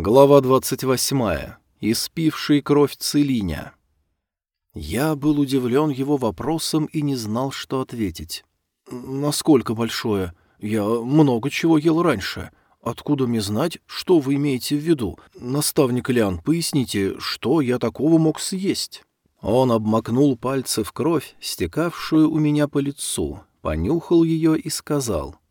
Глава 28. Испивший кровь Целиня. Я был удивлен его вопросом и не знал, что ответить. «Насколько большое? Я много чего ел раньше. Откуда мне знать, что вы имеете в виду? Наставник Лян, поясните, что я такого мог съесть?» Он обмакнул пальцы в кровь, стекавшую у меня по лицу, понюхал ее и сказал —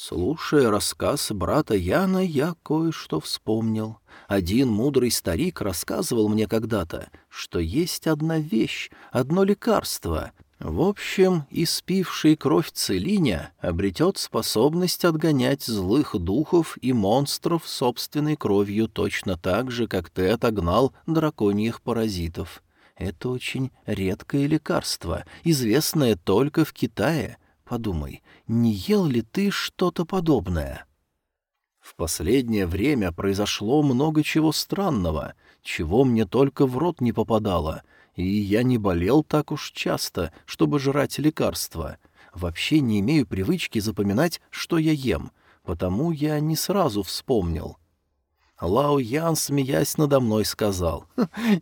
Слушая рассказ брата Яна, я кое-что вспомнил. Один мудрый старик рассказывал мне когда-то, что есть одна вещь, одно лекарство. В общем, испивший кровь целиня обретет способность отгонять злых духов и монстров собственной кровью точно так же, как ты отогнал драконьих паразитов. Это очень редкое лекарство, известное только в Китае — Подумай, не ел ли ты что-то подобное? В последнее время произошло много чего странного, чего мне только в рот не попадало, и я не болел так уж часто, чтобы жрать лекарства. Вообще не имею привычки запоминать, что я ем, потому я не сразу вспомнил — Лао Ян, смеясь надо мной, сказал,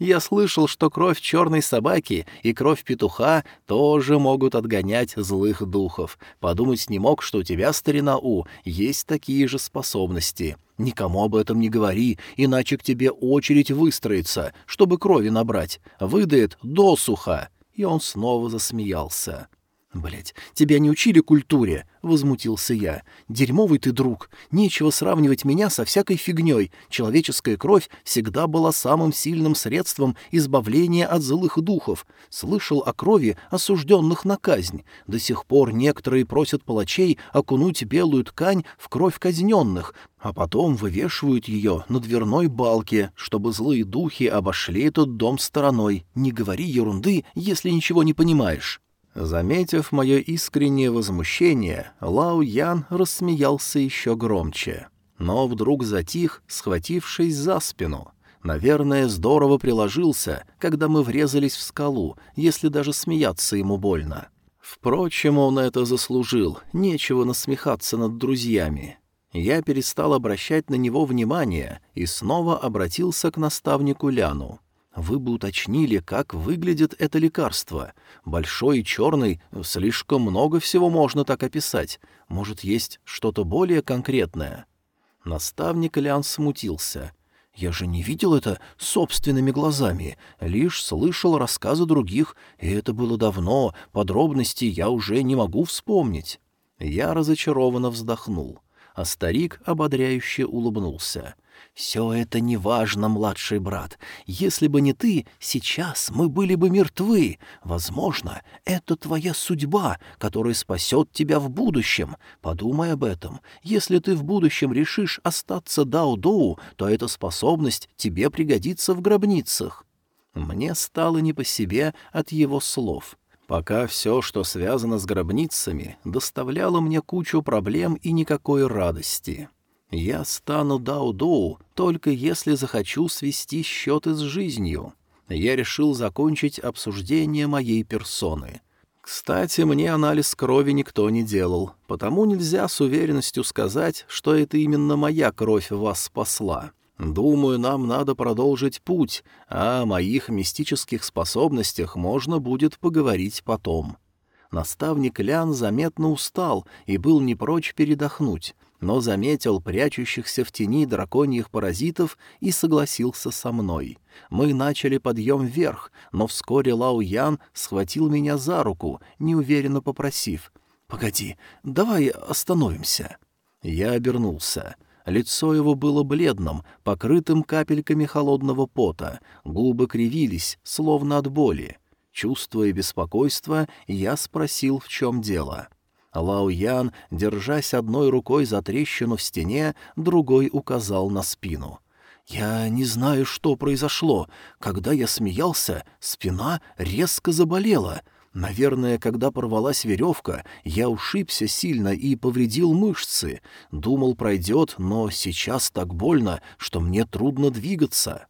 «Я слышал, что кровь черной собаки и кровь петуха тоже могут отгонять злых духов. Подумать не мог, что у тебя, старина У, есть такие же способности. Никому об этом не говори, иначе к тебе очередь выстроится, чтобы крови набрать. Выдает досуха». И он снова засмеялся. Блять, тебя не учили культуре, возмутился я. Дерьмовый ты друг. Нечего сравнивать меня со всякой фигней. Человеческая кровь всегда была самым сильным средством избавления от злых духов. Слышал о крови осужденных на казнь. До сих пор некоторые просят палачей окунуть белую ткань в кровь казненных, а потом вывешивают ее на дверной балке, чтобы злые духи обошли этот дом стороной. Не говори ерунды, если ничего не понимаешь. Заметив мое искреннее возмущение, Лао Ян рассмеялся еще громче, но вдруг затих, схватившись за спину. Наверное, здорово приложился, когда мы врезались в скалу, если даже смеяться ему больно. Впрочем, он это заслужил, нечего насмехаться над друзьями. Я перестал обращать на него внимание и снова обратился к наставнику Ляну. Вы бы уточнили, как выглядит это лекарство. Большой и черный, слишком много всего можно так описать. Может, есть что-то более конкретное?» Наставник Лян смутился. «Я же не видел это собственными глазами, лишь слышал рассказы других, и это было давно, подробностей я уже не могу вспомнить». Я разочарованно вздохнул, а старик ободряюще улыбнулся — «Все это неважно, младший брат. Если бы не ты, сейчас мы были бы мертвы. Возможно, это твоя судьба, которая спасет тебя в будущем. Подумай об этом. Если ты в будущем решишь остаться Дао-Доу, то эта способность тебе пригодится в гробницах». Мне стало не по себе от его слов. Пока все, что связано с гробницами, доставляло мне кучу проблем и никакой радости. Я стану Дао-Доу, только если захочу свести счеты с жизнью. Я решил закончить обсуждение моей персоны. Кстати, мне анализ крови никто не делал, потому нельзя с уверенностью сказать, что это именно моя кровь вас спасла. Думаю, нам надо продолжить путь, а о моих мистических способностях можно будет поговорить потом. Наставник Лян заметно устал и был не прочь передохнуть, но заметил прячущихся в тени драконьих паразитов и согласился со мной. Мы начали подъем вверх, но вскоре Лао Ян схватил меня за руку, неуверенно попросив «Погоди, давай остановимся». Я обернулся. Лицо его было бледным, покрытым капельками холодного пота, губы кривились, словно от боли. Чувствуя беспокойство, я спросил, в чем дело. Лао Ян, держась одной рукой за трещину в стене, другой указал на спину. «Я не знаю, что произошло. Когда я смеялся, спина резко заболела. Наверное, когда порвалась веревка, я ушибся сильно и повредил мышцы. Думал, пройдет, но сейчас так больно, что мне трудно двигаться».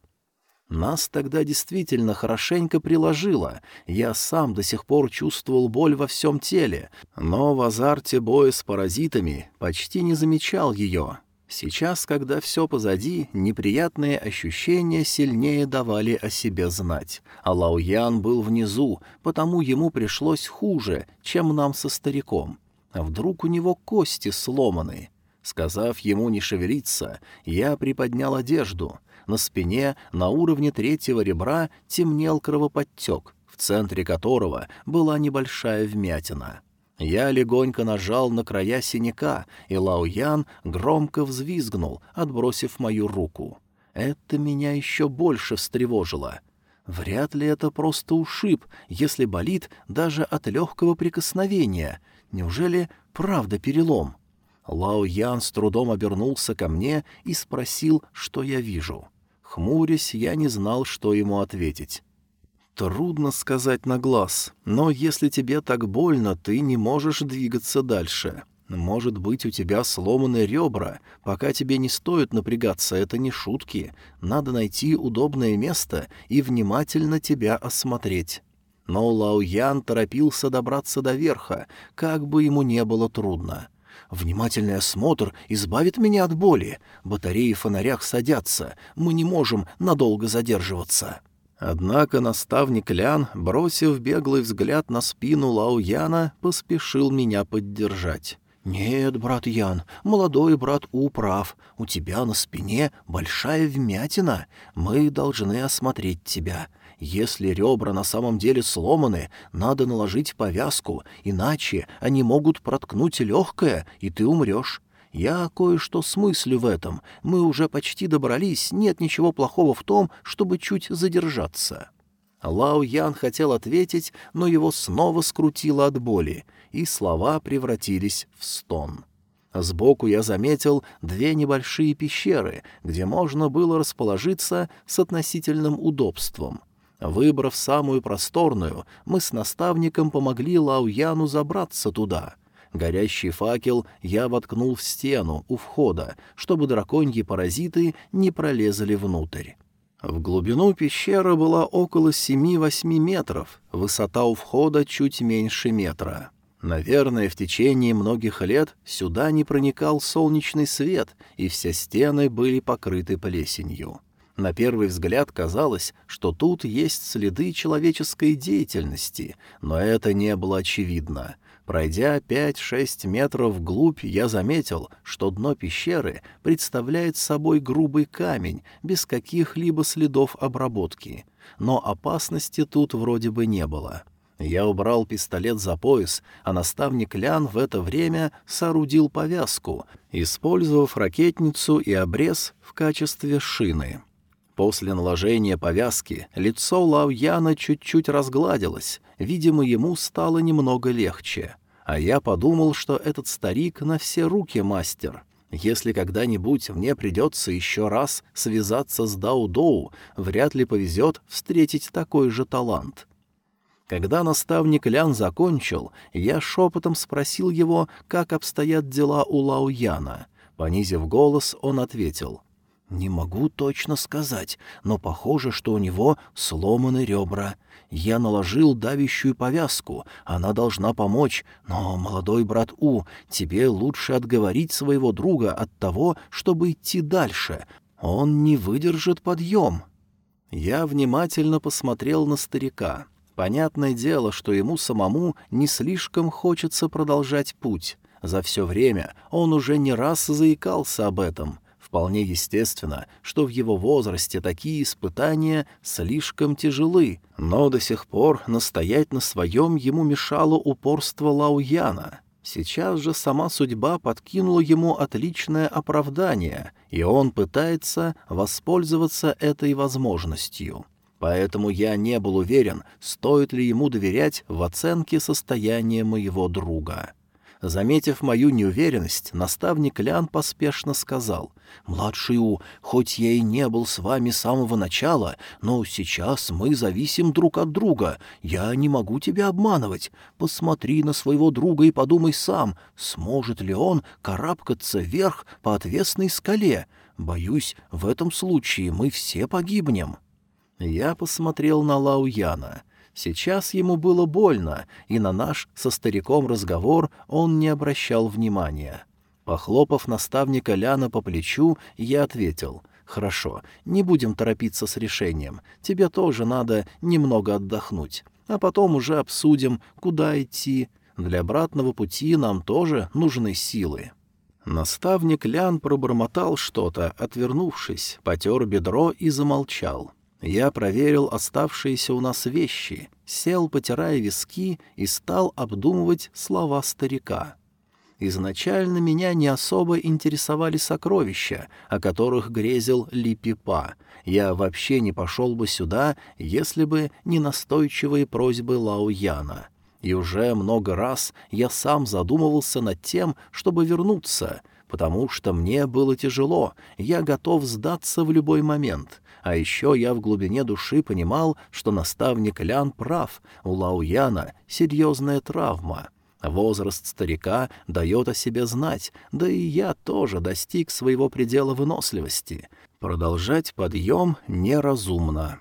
Нас тогда действительно хорошенько приложило. Я сам до сих пор чувствовал боль во всем теле, но в азарте боя с паразитами почти не замечал ее. Сейчас, когда все позади, неприятные ощущения сильнее давали о себе знать, а Лауян был внизу, потому ему пришлось хуже, чем нам со стариком. А вдруг у него кости сломаны? Сказав ему не шевелиться, я приподнял одежду. На спине, на уровне третьего ребра, темнел кровоподтек, в центре которого была небольшая вмятина. Я легонько нажал на края синяка, и Лаоян громко взвизгнул, отбросив мою руку. Это меня еще больше встревожило. Вряд ли это просто ушиб, если болит даже от легкого прикосновения. Неужели правда перелом? — Лао Ян с трудом обернулся ко мне и спросил, что я вижу. Хмурясь, я не знал, что ему ответить. «Трудно сказать на глаз, но если тебе так больно, ты не можешь двигаться дальше. Может быть, у тебя сломаны ребра, пока тебе не стоит напрягаться, это не шутки. Надо найти удобное место и внимательно тебя осмотреть». Но Лао Ян торопился добраться до верха, как бы ему не было трудно. Внимательный осмотр избавит меня от боли. Батареи в фонарях садятся. Мы не можем надолго задерживаться». Однако наставник Лян, бросив беглый взгляд на спину Лао Яна, поспешил меня поддержать. «Нет, брат Ян, молодой брат У прав. У тебя на спине большая вмятина. Мы должны осмотреть тебя. Если ребра на самом деле сломаны, надо наложить повязку, иначе они могут проткнуть легкое, и ты умрешь. Я кое-что смыслю в этом. Мы уже почти добрались, нет ничего плохого в том, чтобы чуть задержаться». Лао Ян хотел ответить, но его снова скрутило от боли, и слова превратились в стон. Сбоку я заметил две небольшие пещеры, где можно было расположиться с относительным удобством. Выбрав самую просторную, мы с наставником помогли Лауяну забраться туда. Горящий факел я воткнул в стену у входа, чтобы драконьи паразиты не пролезали внутрь. В глубину пещера была около семи-восьми метров, высота у входа чуть меньше метра. Наверное, в течение многих лет сюда не проникал солнечный свет, и все стены были покрыты плесенью. На первый взгляд казалось, что тут есть следы человеческой деятельности, но это не было очевидно. Пройдя пять-шесть метров вглубь, я заметил, что дно пещеры представляет собой грубый камень, без каких-либо следов обработки. Но опасности тут вроде бы не было. Я убрал пистолет за пояс, а наставник Лян в это время соорудил повязку, использовав ракетницу и обрез в качестве шины. После наложения повязки лицо Лауяна чуть-чуть разгладилось, видимо, ему стало немного легче. А я подумал, что этот старик на все руки мастер. Если когда-нибудь мне придется еще раз связаться с Дау-Доу, вряд ли повезет встретить такой же талант. Когда наставник Лян закончил, я шепотом спросил его, как обстоят дела у Лауяна. Понизив голос, он ответил — «Не могу точно сказать, но похоже, что у него сломаны ребра. Я наложил давящую повязку, она должна помочь, но, молодой брат У, тебе лучше отговорить своего друга от того, чтобы идти дальше. Он не выдержит подъем». Я внимательно посмотрел на старика. Понятное дело, что ему самому не слишком хочется продолжать путь. За все время он уже не раз заикался об этом — Вполне естественно, что в его возрасте такие испытания слишком тяжелы, но до сих пор настоять на своем ему мешало упорство Лауяна. Сейчас же сама судьба подкинула ему отличное оправдание, и он пытается воспользоваться этой возможностью. Поэтому я не был уверен, стоит ли ему доверять в оценке состояния моего друга. Заметив мою неуверенность, наставник Лян поспешно сказал, «Младший У, хоть я и не был с вами с самого начала, но сейчас мы зависим друг от друга. Я не могу тебя обманывать. Посмотри на своего друга и подумай сам, сможет ли он карабкаться вверх по отвесной скале. Боюсь, в этом случае мы все погибнем». Я посмотрел на Лау Яна — Сейчас ему было больно, и на наш со стариком разговор он не обращал внимания. Похлопав наставника Ляна по плечу, я ответил — «Хорошо, не будем торопиться с решением. Тебе тоже надо немного отдохнуть. А потом уже обсудим, куда идти. Для обратного пути нам тоже нужны силы». Наставник Лян пробормотал что-то, отвернувшись, потер бедро и замолчал. Я проверил оставшиеся у нас вещи, сел, потирая виски, и стал обдумывать слова старика. Изначально меня не особо интересовали сокровища, о которых грезил Липипа. Я вообще не пошел бы сюда, если бы не настойчивые просьбы Лауяна. И уже много раз я сам задумывался над тем, чтобы вернуться, потому что мне было тяжело, я готов сдаться в любой момент. А еще я в глубине души понимал, что наставник Лян прав, у Лауяна серьезная травма — Возраст старика дает о себе знать, да и я тоже достиг своего предела выносливости. Продолжать подъем неразумно.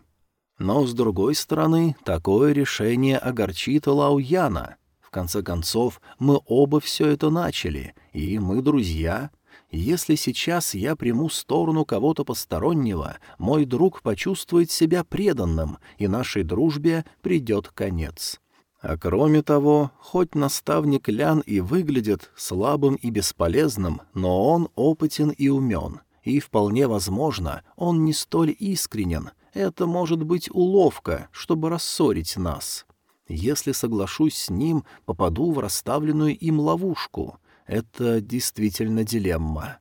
Но, с другой стороны, такое решение огорчит Лауяна. В конце концов, мы оба все это начали, и мы друзья. Если сейчас я приму сторону кого-то постороннего, мой друг почувствует себя преданным, и нашей дружбе придет конец. А кроме того, хоть наставник Лян и выглядит слабым и бесполезным, но он опытен и умен, и вполне возможно, он не столь искренен. Это может быть уловка, чтобы рассорить нас. Если соглашусь с ним, попаду в расставленную им ловушку. Это действительно дилемма.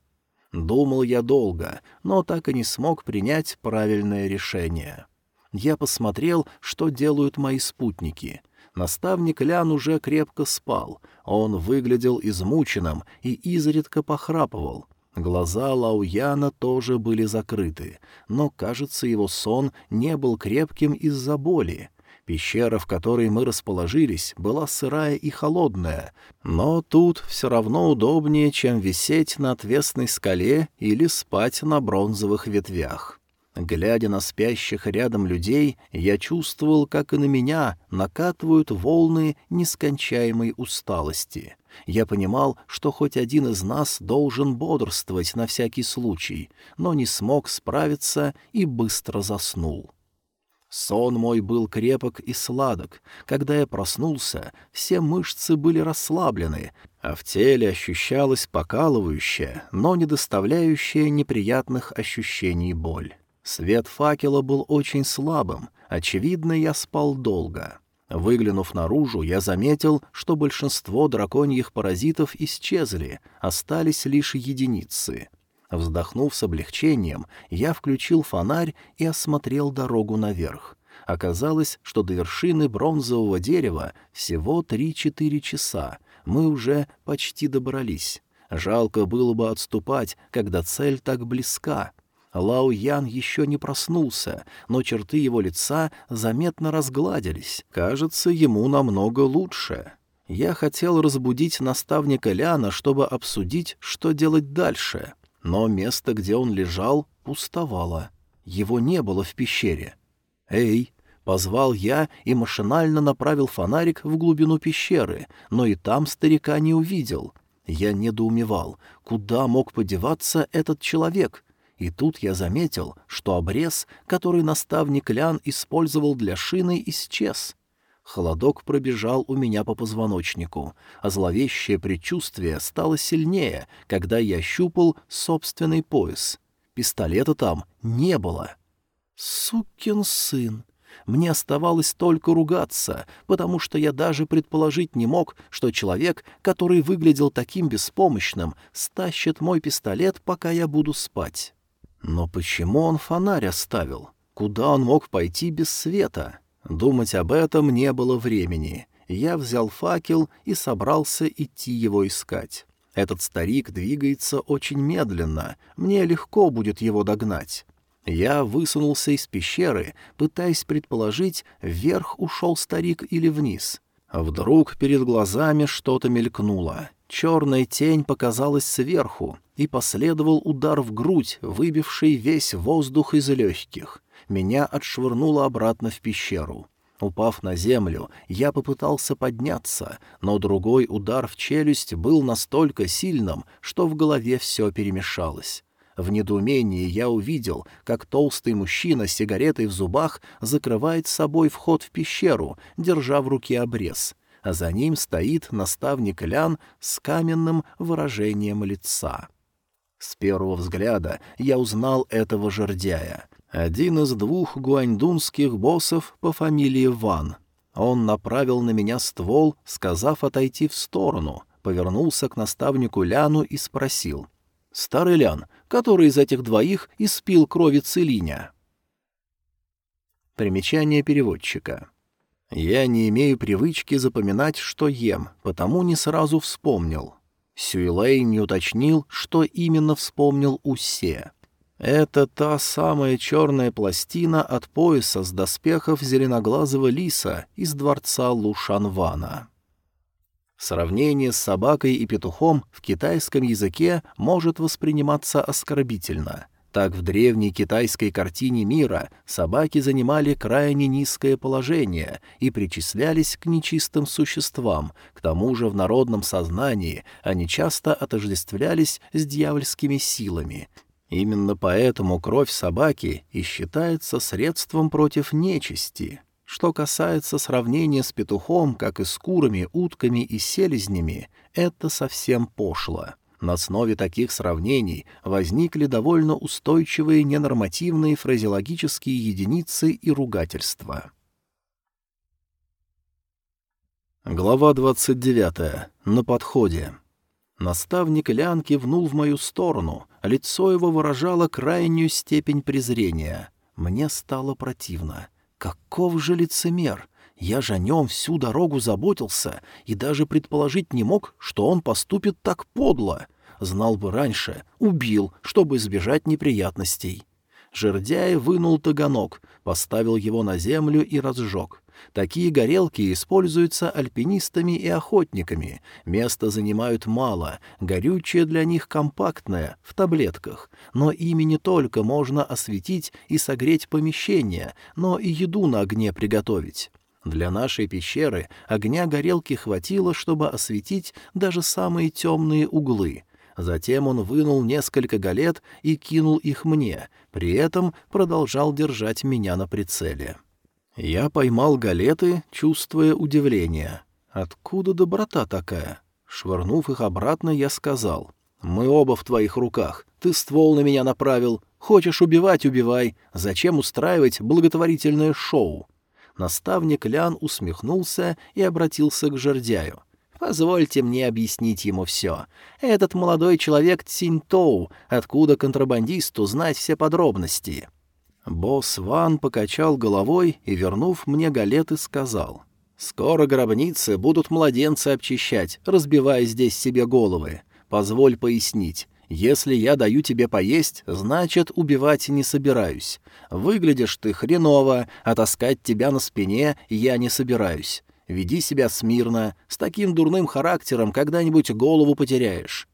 Думал я долго, но так и не смог принять правильное решение. Я посмотрел, что делают мои спутники — Наставник Лян уже крепко спал, он выглядел измученным и изредка похрапывал. Глаза Лауяна тоже были закрыты, но, кажется, его сон не был крепким из-за боли. Пещера, в которой мы расположились, была сырая и холодная, но тут все равно удобнее, чем висеть на отвесной скале или спать на бронзовых ветвях. Глядя на спящих рядом людей, я чувствовал, как и на меня накатывают волны нескончаемой усталости. Я понимал, что хоть один из нас должен бодрствовать на всякий случай, но не смог справиться и быстро заснул. Сон мой был крепок и сладок. Когда я проснулся, все мышцы были расслаблены, а в теле ощущалась покалывающая, но не доставляющая неприятных ощущений боль. Свет факела был очень слабым, очевидно, я спал долго. Выглянув наружу, я заметил, что большинство драконьих паразитов исчезли, остались лишь единицы. Вздохнув с облегчением, я включил фонарь и осмотрел дорогу наверх. Оказалось, что до вершины бронзового дерева всего три-четыре часа. Мы уже почти добрались. Жалко было бы отступать, когда цель так близка — Лао Ян еще не проснулся, но черты его лица заметно разгладились. Кажется, ему намного лучше. Я хотел разбудить наставника Ляна, чтобы обсудить, что делать дальше. Но место, где он лежал, пустовало. Его не было в пещере. «Эй!» — позвал я и машинально направил фонарик в глубину пещеры, но и там старика не увидел. Я недоумевал, куда мог подеваться этот человек — и тут я заметил, что обрез, который наставник Лян использовал для шины, исчез. Холодок пробежал у меня по позвоночнику, а зловещее предчувствие стало сильнее, когда я щупал собственный пояс. Пистолета там не было. «Сукин сын!» Мне оставалось только ругаться, потому что я даже предположить не мог, что человек, который выглядел таким беспомощным, стащит мой пистолет, пока я буду спать. Но почему он фонарь оставил? Куда он мог пойти без света? Думать об этом не было времени. Я взял факел и собрался идти его искать. Этот старик двигается очень медленно, мне легко будет его догнать. Я высунулся из пещеры, пытаясь предположить, вверх ушел старик или вниз. Вдруг перед глазами что-то мелькнуло. Черная тень показалась сверху, и последовал удар в грудь, выбивший весь воздух из легких. Меня отшвырнуло обратно в пещеру. Упав на землю, я попытался подняться, но другой удар в челюсть был настолько сильным, что в голове все перемешалось. В недоумении я увидел, как толстый мужчина с сигаретой в зубах закрывает собой вход в пещеру, держа в руке обрез, а за ним стоит наставник Лян с каменным выражением лица. С первого взгляда я узнал этого жердяя. Один из двух гуаньдунских боссов по фамилии Ван. Он направил на меня ствол, сказав отойти в сторону, повернулся к наставнику Ляну и спросил. «Старый Лян, который из этих двоих испил крови Целиня?» Примечание переводчика. «Я не имею привычки запоминать, что ем, потому не сразу вспомнил». Сюйлей не уточнил, что именно вспомнил Усе. Это та самая черная пластина от пояса с доспехов зеленоглазого лиса из дворца Лушанвана. Сравнение с собакой и петухом в китайском языке может восприниматься оскорбительно. Так в древней китайской картине мира собаки занимали крайне низкое положение и причислялись к нечистым существам, к тому же в народном сознании они часто отождествлялись с дьявольскими силами, Именно поэтому кровь собаки и считается средством против нечисти. Что касается сравнения с петухом, как и с курами, утками и селезнями, это совсем пошло. На основе таких сравнений возникли довольно устойчивые ненормативные фразеологические единицы и ругательства. Глава 29. На подходе. Наставник Лян кивнул в мою сторону, лицо его выражало крайнюю степень презрения. Мне стало противно. Каков же лицемер! Я же о нем всю дорогу заботился и даже предположить не мог, что он поступит так подло. Знал бы раньше, убил, чтобы избежать неприятностей. Жердяй вынул таганок, поставил его на землю и разжег. Такие горелки используются альпинистами и охотниками. Места занимают мало, горючее для них компактное, в таблетках. Но ими не только можно осветить и согреть помещение, но и еду на огне приготовить. Для нашей пещеры огня горелки хватило, чтобы осветить даже самые темные углы. Затем он вынул несколько галет и кинул их мне, при этом продолжал держать меня на прицеле. Я поймал галеты, чувствуя удивление. Откуда доброта такая? Швырнув их обратно, я сказал. «Мы оба в твоих руках. Ты ствол на меня направил. Хочешь убивать — убивай. Зачем устраивать благотворительное шоу?» Наставник Лян усмехнулся и обратился к жердяю. «Позвольте мне объяснить ему все. Этот молодой человек Цинтоу, откуда контрабандисту знать все подробности?» Босс Ван покачал головой и, вернув мне галеты, сказал. «Скоро гробницы будут младенцы обчищать, разбивая здесь себе головы. Позволь пояснить. Если я даю тебе поесть, значит, убивать не собираюсь. Выглядишь ты хреново, а таскать тебя на спине я не собираюсь. Веди себя смирно, с таким дурным характером когда-нибудь голову потеряешь».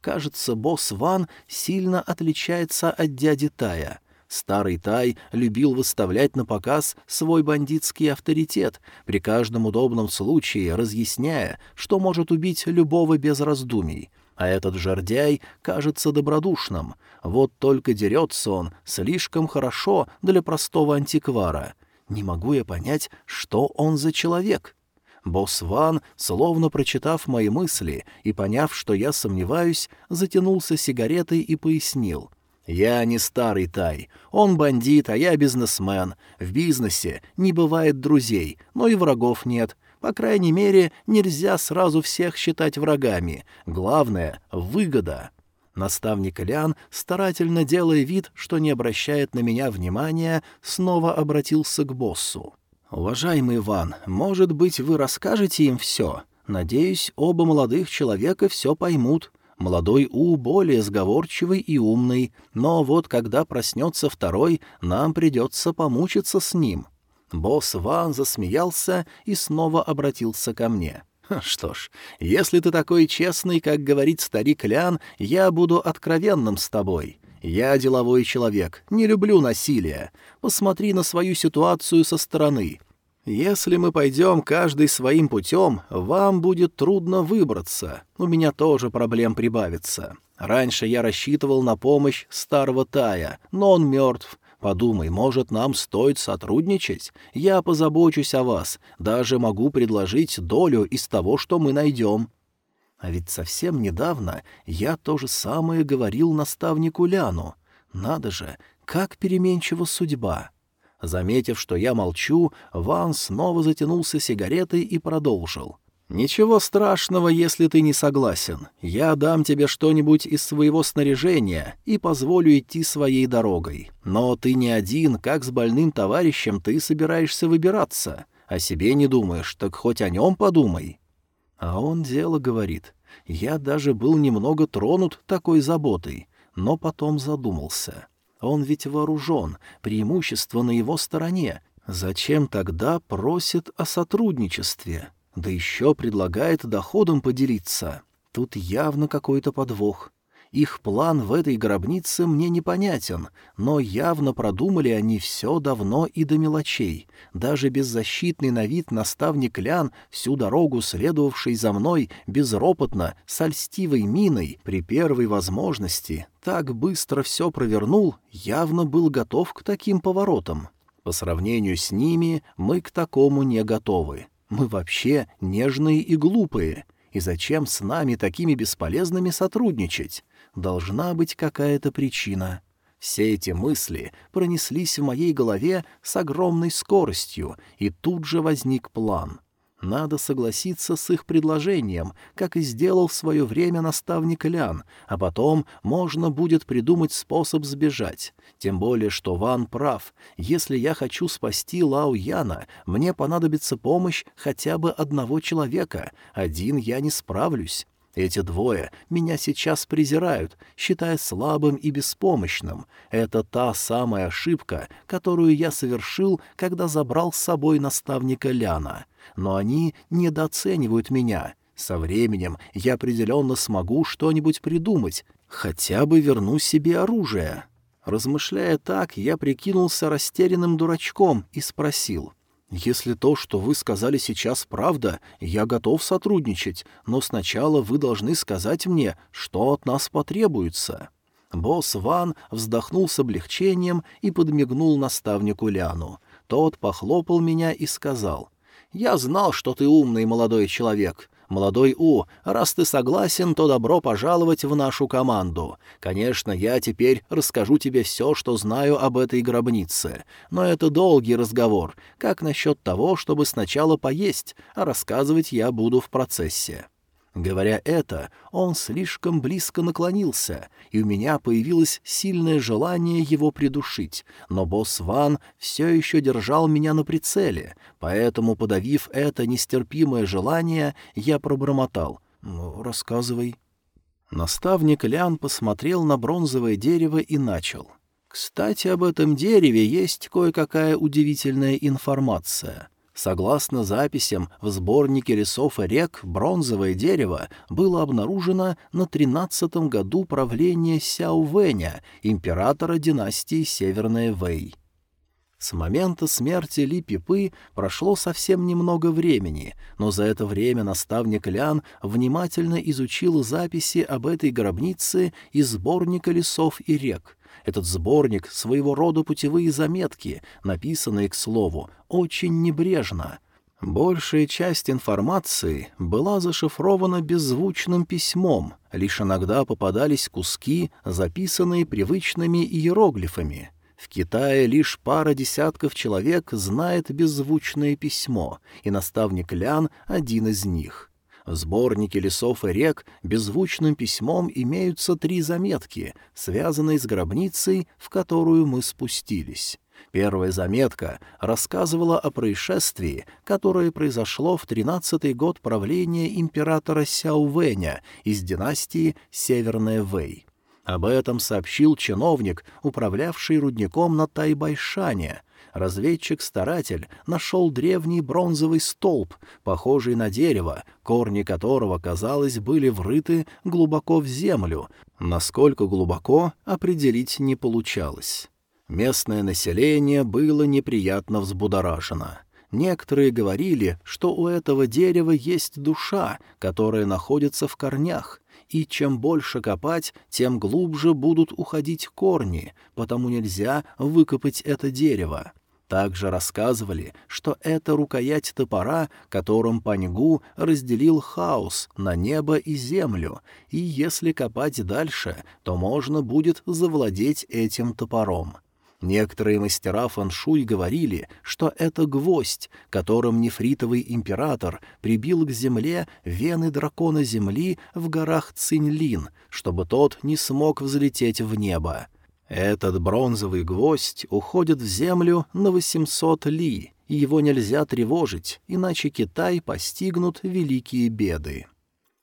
Кажется, босс Ван сильно отличается от дяди Тая — Старый Тай любил выставлять на показ свой бандитский авторитет, при каждом удобном случае разъясняя, что может убить любого без раздумий. А этот жердяй кажется добродушным. Вот только дерется он слишком хорошо для простого антиквара. Не могу я понять, что он за человек. Босс Ван, словно прочитав мои мысли и поняв, что я сомневаюсь, затянулся сигаретой и пояснил — «Я не старый Тай. Он бандит, а я бизнесмен. В бизнесе не бывает друзей, но и врагов нет. По крайней мере, нельзя сразу всех считать врагами. Главное — выгода». Наставник Лян, старательно делая вид, что не обращает на меня внимания, снова обратился к боссу. «Уважаемый Иван, может быть, вы расскажете им все? Надеюсь, оба молодых человека все поймут. Молодой У более сговорчивый и умный, но вот когда проснется второй, нам придется помучиться с ним. Босс Ван засмеялся и снова обратился ко мне. «Что ж, если ты такой честный, как говорит старик Лян, я буду откровенным с тобой. Я деловой человек, не люблю насилия. Посмотри на свою ситуацию со стороны. Если мы пойдем каждый своим путем, вам будет трудно выбраться. У меня тоже проблем прибавится. Раньше я рассчитывал на помощь старого Тая, но он мертв. Подумай, может, нам стоит сотрудничать? Я позабочусь о вас, даже могу предложить долю из того, что мы найдем». А ведь совсем недавно я то же самое говорил наставнику Ляну. Надо же, как переменчива судьба. Заметив, что я молчу, Ван снова затянулся сигаретой и продолжил. «Ничего страшного, если ты не согласен. Я дам тебе что-нибудь из своего снаряжения и позволю идти своей дорогой. Но ты не один, как с больным товарищем ты собираешься выбираться. О себе не думаешь, так хоть о нем подумай». А он дело говорит. Я даже был немного тронут такой заботой, но потом задумался. Он ведь вооружен, преимущество на его стороне. Зачем тогда просит о сотрудничестве? Да еще предлагает доходом поделиться. Тут явно какой-то подвох. Их план в этой гробнице мне непонятен, но явно продумали они все давно и до мелочей. Даже беззащитный на вид наставник Лян, всю дорогу следовавший за мной безропотно, с льстивой миной, при первой возможности, так быстро все провернул, явно был готов к таким поворотам. По сравнению с ними мы к такому не готовы. Мы вообще нежные и глупые. И зачем с нами такими бесполезными сотрудничать? Должна быть какая-то причина. Все эти мысли пронеслись в моей голове с огромной скоростью, и тут же возник план. Надо согласиться с их предложением, как и сделал в свое время наставник Лян, а потом можно будет придумать способ сбежать. Тем более, что Ван прав. Если я хочу спасти Лао Яна, мне понадобится помощь хотя бы одного человека. Один я не справлюсь. Эти двое меня сейчас презирают, считая слабым и беспомощным. Это та самая ошибка, которую я совершил, когда забрал с собой наставника Ляна. Но они недооценивают меня. Со временем я определенно смогу что-нибудь придумать, хотя бы верну себе оружие. Размышляя так, я прикинулся растерянным дурачком и спросил — «Если то, что вы сказали сейчас, правда, я готов сотрудничать, но сначала вы должны сказать мне, что от нас потребуется». Босс Ван вздохнул с облегчением и подмигнул наставнику Ляну. Тот похлопал меня и сказал, «Я знал, что ты умный молодой человек. «Молодой У, раз ты согласен, то добро пожаловать в нашу команду. Конечно, я теперь расскажу тебе все, что знаю об этой гробнице. Но это долгий разговор. Как насчет того, чтобы сначала поесть, а рассказывать я буду в процессе?» Говоря это, он слишком близко наклонился, и у меня появилось сильное желание его придушить, но босс Ван все еще держал меня на прицеле, поэтому, подавив это нестерпимое желание, я пробормотал. «Ну, рассказывай». Наставник Лян посмотрел на бронзовое дерево и начал. «Кстати, об этом дереве есть кое-какая удивительная информация». Согласно записям в сборнике лесов и рек, бронзовое дерево было обнаружено на тринадцатом году правления Сяо Вэня, императора династии Северная Вэй. С момента смерти Ли Пипы прошло совсем немного времени, но за это время наставник Лян внимательно изучил записи об этой гробнице из сборника лесов и рек — этот сборник — своего рода путевые заметки, написанные, к слову, очень небрежно. Большая часть информации была зашифрована беззвучным письмом, лишь иногда попадались куски, записанные привычными иероглифами. В Китае лишь пара десятков человек знает беззвучное письмо, и наставник Лян — один из них. В сборнике лесов и рек беззвучным письмом имеются три заметки, связанные с гробницей, в которую мы спустились. Первая заметка рассказывала о происшествии, которое произошло в тринадцатый год правления императора Сяовэня из династии Северная Вэй. Об этом сообщил чиновник, управлявший рудником на Тайбайшане — разведчик-старатель нашел древний бронзовый столб, похожий на дерево, корни которого, казалось, были врыты глубоко в землю, насколько глубоко определить не получалось. Местное население было неприятно взбудоражено. Некоторые говорили, что у этого дерева есть душа, которая находится в корнях, и чем больше копать, тем глубже будут уходить корни, потому нельзя выкопать это дерево. Также рассказывали, что это рукоять топора, которым Паньгу разделил хаос на небо и землю, и если копать дальше, то можно будет завладеть этим топором. Некоторые мастера фаншуй говорили, что это гвоздь, которым нефритовый император прибил к земле вены дракона земли в горах Цинлин, чтобы тот не смог взлететь в небо. Этот бронзовый гвоздь уходит в землю на 800 ли, и его нельзя тревожить, иначе Китай постигнут великие беды.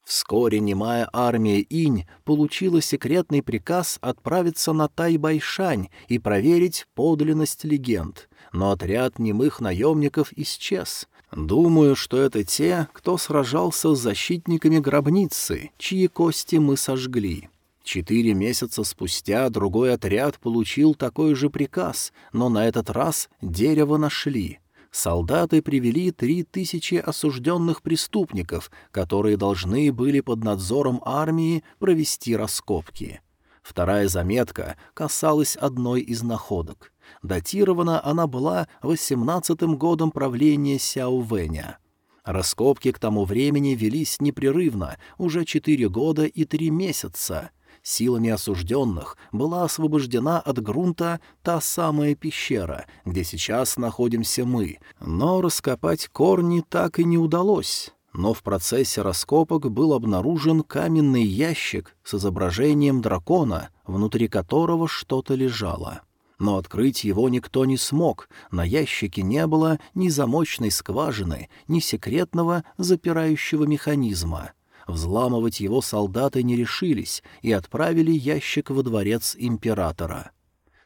Вскоре немая армия Инь получила секретный приказ отправиться на Тайбайшань и проверить подлинность легенд, но отряд немых наемников исчез. Думаю, что это те, кто сражался с защитниками гробницы, чьи кости мы сожгли. Четыре месяца спустя другой отряд получил такой же приказ, но на этот раз дерево нашли — солдаты привели три тысячи осужденных преступников, которые должны были под надзором армии провести раскопки. Вторая заметка касалась одной из находок. Датирована она была восемнадцатым годом правления Сяо Вэня. Раскопки к тому времени велись непрерывно, уже четыре года и три месяца — Силами осужденных была освобождена от грунта та самая пещера, где сейчас находимся мы, но раскопать корни так и не удалось. Но в процессе раскопок был обнаружен каменный ящик с изображением дракона, внутри которого что-то лежало. Но открыть его никто не смог, на ящике не было ни замочной скважины, ни секретного запирающего механизма — Взламывать его солдаты не решились и отправили ящик во дворец императора.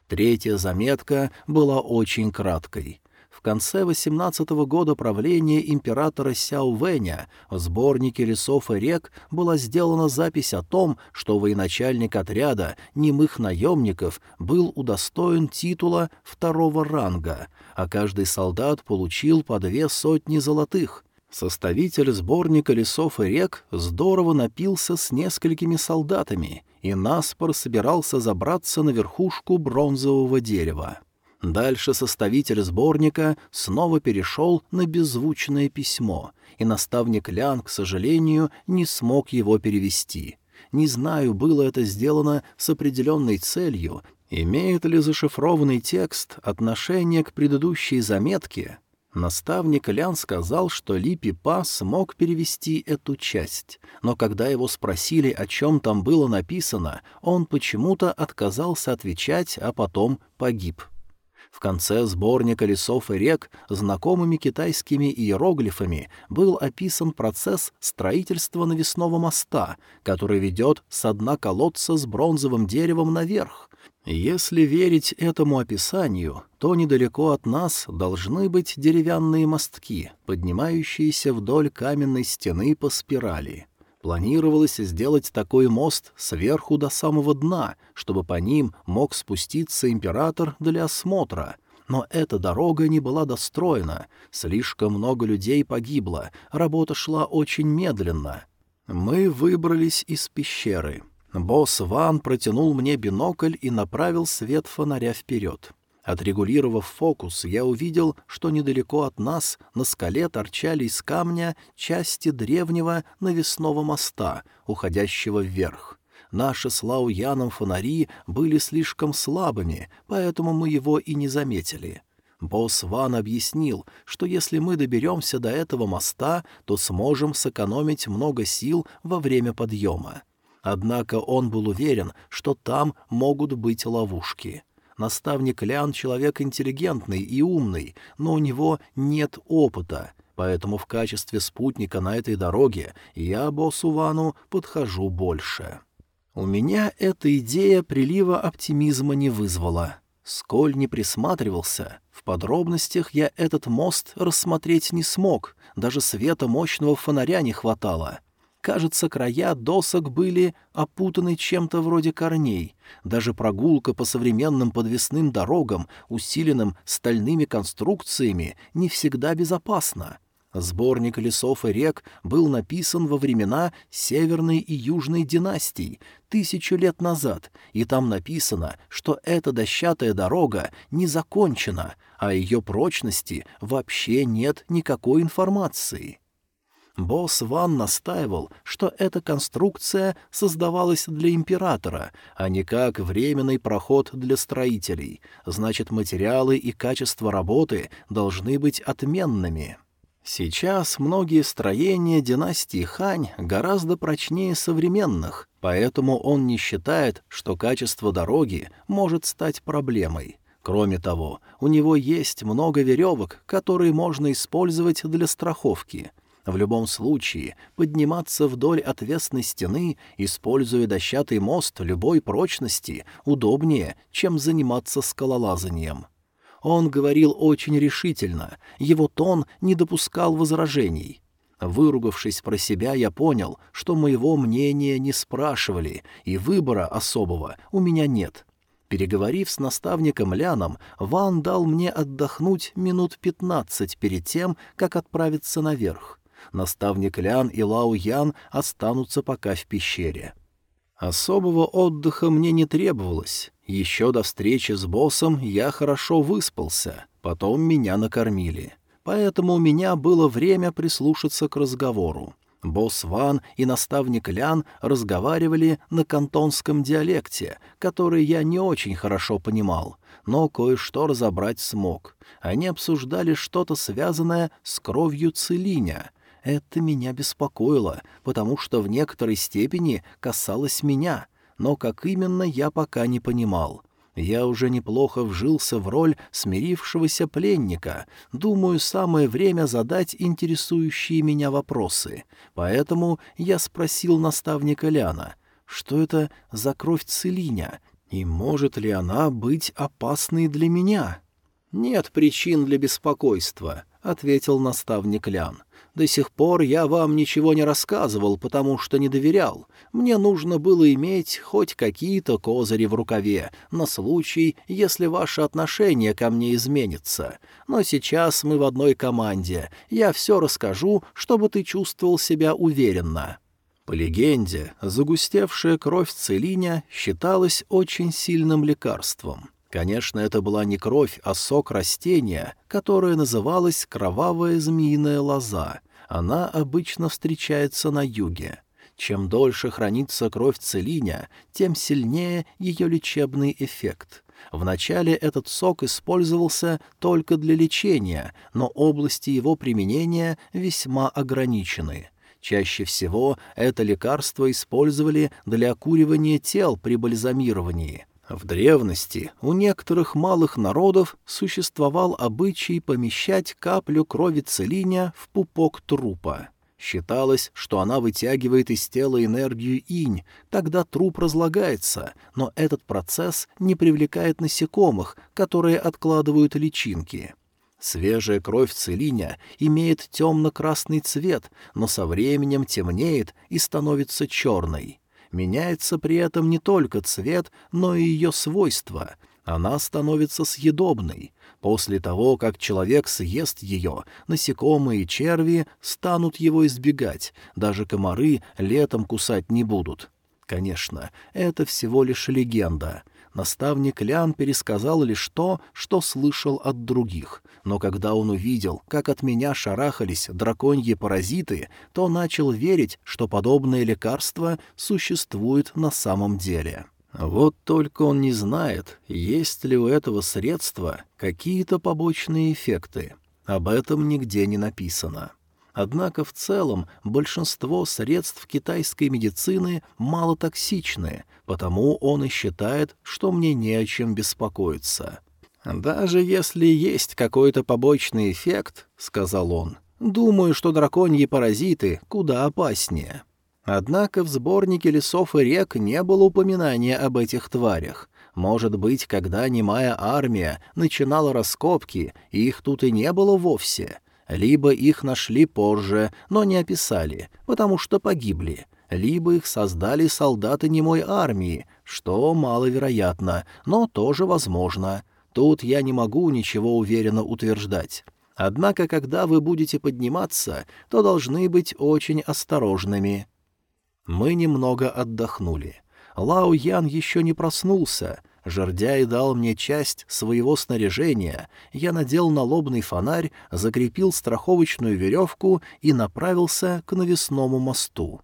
Третья заметка была очень краткой. В конце 18 -го года правления императора Сяо Вэня в сборнике лесов и рек была сделана запись о том, что военачальник отряда немых наемников был удостоен титула второго ранга, а каждый солдат получил по две сотни золотых — Составитель сборника лесов и рек здорово напился с несколькими солдатами и наспор собирался забраться на верхушку бронзового дерева. Дальше составитель сборника снова перешел на беззвучное письмо, и наставник Лян, к сожалению, не смог его перевести. Не знаю, было это сделано с определенной целью, имеет ли зашифрованный текст отношение к предыдущей заметке, Наставник Лян сказал, что Ли Пипа смог перевести эту часть, но когда его спросили, о чем там было написано, он почему-то отказался отвечать, а потом погиб. В конце сборника лесов и рек знакомыми китайскими иероглифами был описан процесс строительства навесного моста, который ведет с дна колодца с бронзовым деревом наверх, если верить этому описанию, то недалеко от нас должны быть деревянные мостки, поднимающиеся вдоль каменной стены по спирали. Планировалось сделать такой мост сверху до самого дна, чтобы по ним мог спуститься император для осмотра. Но эта дорога не была достроена, слишком много людей погибло, работа шла очень медленно. Мы выбрались из пещеры — Босс Ван протянул мне бинокль и направил свет фонаря вперед. Отрегулировав фокус, я увидел, что недалеко от нас на скале торчали из камня части древнего навесного моста, уходящего вверх. Наши с Лауяном фонари были слишком слабыми, поэтому мы его и не заметили. Босс Ван объяснил, что если мы доберемся до этого моста, то сможем сэкономить много сил во время подъема. Однако он был уверен, что там могут быть ловушки. Наставник Лян — человек интеллигентный и умный, но у него нет опыта, поэтому в качестве спутника на этой дороге я боссу Вану подхожу больше. У меня эта идея прилива оптимизма не вызвала. Сколь не присматривался, в подробностях я этот мост рассмотреть не смог, даже света мощного фонаря не хватало — Кажется, края досок были опутаны чем-то вроде корней. Даже прогулка по современным подвесным дорогам, усиленным стальными конструкциями, не всегда безопасна. Сборник лесов и рек был написан во времена Северной и Южной династий, тысячу лет назад, и там написано, что эта дощатая дорога не закончена, а о ее прочности вообще нет никакой информации. Босс Ван настаивал, что эта конструкция создавалась для императора, а не как временный проход для строителей, значит, материалы и качество работы должны быть отменными. Сейчас многие строения династии Хань гораздо прочнее современных, поэтому он не считает, что качество дороги может стать проблемой. Кроме того, у него есть много веревок, которые можно использовать для страховки. В любом случае, подниматься вдоль отвесной стены, используя дощатый мост любой прочности, удобнее, чем заниматься скалолазанием. Он говорил очень решительно, его тон не допускал возражений. Выругавшись про себя, я понял, что моего мнения не спрашивали, и выбора особого у меня нет. Переговорив с наставником Ляном, Ван дал мне отдохнуть минут пятнадцать перед тем, как отправиться наверх. Наставник Лян и Лао Ян останутся пока в пещере. Особого отдыха мне не требовалось. Еще до встречи с боссом я хорошо выспался, потом меня накормили. Поэтому у меня было время прислушаться к разговору. Босс Ван и наставник Лян разговаривали на кантонском диалекте, который я не очень хорошо понимал, но кое-что разобрать смог. Они обсуждали что-то связанное с кровью Целиня. Это меня беспокоило, потому что в некоторой степени касалось меня — но как именно я пока не понимал. Я уже неплохо вжился в роль смирившегося пленника. Думаю, самое время задать интересующие меня вопросы. Поэтому я спросил наставника Ляна, что это за кровь Целиня, и может ли она быть опасной для меня? «Нет причин для беспокойства», — ответил наставник Лян. До сих пор я вам ничего не рассказывал, потому что не доверял. Мне нужно было иметь хоть какие-то козыри в рукаве, на случай, если ваше отношение ко мне изменится. Но сейчас мы в одной команде. Я все расскажу, чтобы ты чувствовал себя уверенно». По легенде, загустевшая кровь Целиня считалась очень сильным лекарством. Конечно, это была не кровь, а сок растения, которое называлось кровавая змеиная лоза. Она обычно встречается на юге. Чем дольше хранится кровь целиня, тем сильнее ее лечебный эффект. Вначале этот сок использовался только для лечения, но области его применения весьма ограничены. Чаще всего это лекарство использовали для окуривания тел при бальзамировании — в древности у некоторых малых народов существовал обычай помещать каплю крови целиня в пупок трупа. Считалось, что она вытягивает из тела энергию инь, тогда труп разлагается, но этот процесс не привлекает насекомых, которые откладывают личинки. Свежая кровь целиня имеет темно-красный цвет, но со временем темнеет и становится черной. Меняется при этом не только цвет, но и ее свойства. Она становится съедобной. После того, как человек съест ее, насекомые и черви станут его избегать, даже комары летом кусать не будут. Конечно, это всего лишь легенда — Наставник Лян пересказал лишь то, что слышал от других, но когда он увидел, как от меня шарахались драконьи паразиты, то начал верить, что подобное лекарство существует на самом деле. Вот только он не знает, есть ли у этого средства какие-то побочные эффекты. Об этом нигде не написано. Однако в целом большинство средств китайской медицины малотоксичны, потому он и считает, что мне не о чем беспокоиться. «Даже если есть какой-то побочный эффект, — сказал он, — думаю, что драконьи паразиты куда опаснее». Однако в сборнике лесов и рек не было упоминания об этих тварях. Может быть, когда немая армия начинала раскопки, их тут и не было вовсе. Либо их нашли позже, но не описали, потому что погибли, либо их создали солдаты немой армии, что маловероятно, но тоже возможно. Тут я не могу ничего уверенно утверждать. Однако, когда вы будете подниматься, то должны быть очень осторожными. Мы немного отдохнули. Лао Ян еще не проснулся. Жердяй дал мне часть своего снаряжения. Я надел налобный фонарь, закрепил страховочную веревку и направился к навесному мосту.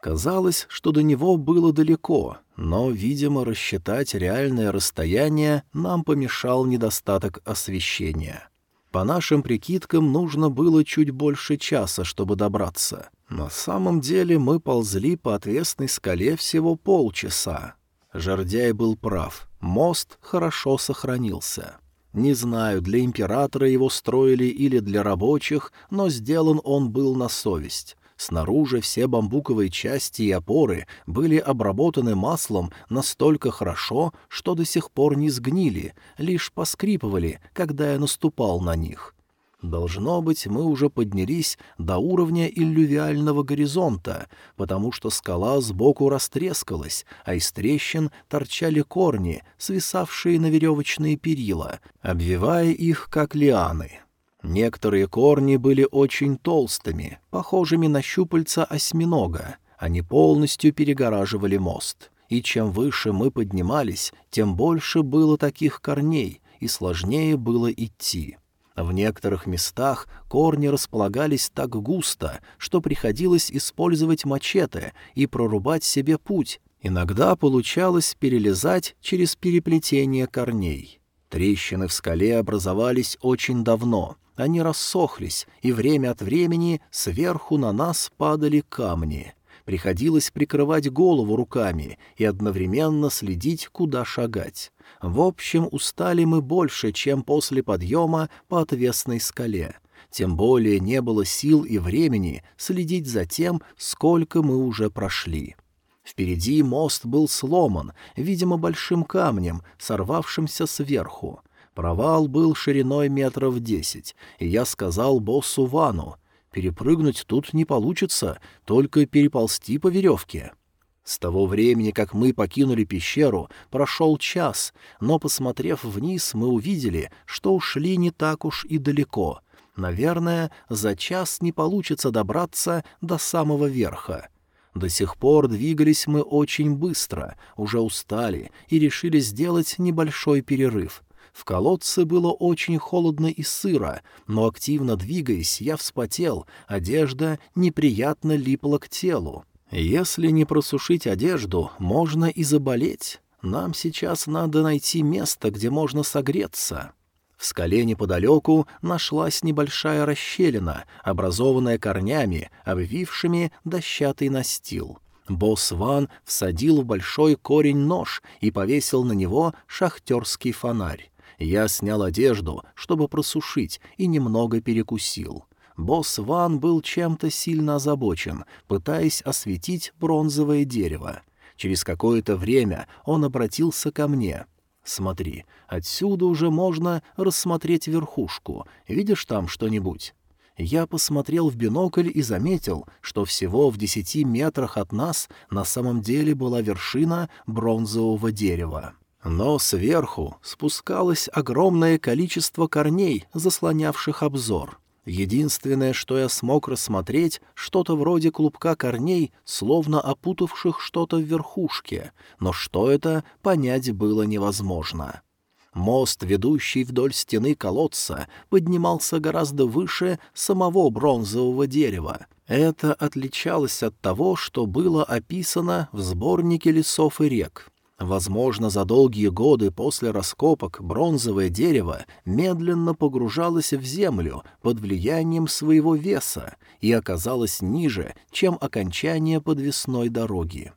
Казалось, что до него было далеко, но, видимо, рассчитать реальное расстояние нам помешал недостаток освещения. По нашим прикидкам, нужно было чуть больше часа, чтобы добраться. На самом деле мы ползли по отвесной скале всего полчаса. Жордяй был прав, мост хорошо сохранился. Не знаю, для императора его строили или для рабочих, но сделан он был на совесть. Снаружи все бамбуковые части и опоры были обработаны маслом настолько хорошо, что до сих пор не сгнили, лишь поскрипывали, когда я наступал на них. Должно быть, мы уже поднялись до уровня иллювиального горизонта, потому что скала сбоку растрескалась, а из трещин торчали корни, свисавшие на веревочные перила, обвивая их, как лианы. Некоторые корни были очень толстыми, похожими на щупальца осьминога. Они полностью перегораживали мост. И чем выше мы поднимались, тем больше было таких корней, и сложнее было идти. В некоторых местах корни располагались так густо, что приходилось использовать мачете и прорубать себе путь. Иногда получалось перелезать через переплетение корней. Трещины в скале образовались очень давно, они рассохлись, и время от времени сверху на нас падали камни. Приходилось прикрывать голову руками и одновременно следить, куда шагать. В общем, устали мы больше, чем после подъема по отвесной скале. Тем более не было сил и времени следить за тем, сколько мы уже прошли. Впереди мост был сломан, видимо, большим камнем, сорвавшимся сверху. Провал был шириной метров десять, и я сказал боссу Вану, перепрыгнуть тут не получится, только переползти по веревке. С того времени, как мы покинули пещеру, прошел час, но, посмотрев вниз, мы увидели, что ушли не так уж и далеко. Наверное, за час не получится добраться до самого верха. До сих пор двигались мы очень быстро, уже устали и решили сделать небольшой перерыв — в колодце было очень холодно и сыро, но активно двигаясь, я вспотел, одежда неприятно липла к телу. Если не просушить одежду, можно и заболеть. Нам сейчас надо найти место, где можно согреться. В скале неподалеку нашлась небольшая расщелина, образованная корнями, обвившими дощатый настил. Босс Ван всадил в большой корень нож и повесил на него шахтерский фонарь. Я снял одежду, чтобы просушить, и немного перекусил. Босс Ван был чем-то сильно озабочен, пытаясь осветить бронзовое дерево. Через какое-то время он обратился ко мне. «Смотри, отсюда уже можно рассмотреть верхушку. Видишь там что-нибудь?» Я посмотрел в бинокль и заметил, что всего в десяти метрах от нас на самом деле была вершина бронзового дерева. Но сверху спускалось огромное количество корней, заслонявших обзор. Единственное, что я смог рассмотреть, что-то вроде клубка корней, словно опутавших что-то в верхушке, но что это, понять было невозможно. Мост, ведущий вдоль стены колодца, поднимался гораздо выше самого бронзового дерева. Это отличалось от того, что было описано в сборнике лесов и рек. Возможно, за долгие годы после раскопок бронзовое дерево медленно погружалось в землю под влиянием своего веса и оказалось ниже, чем окончание подвесной дороги.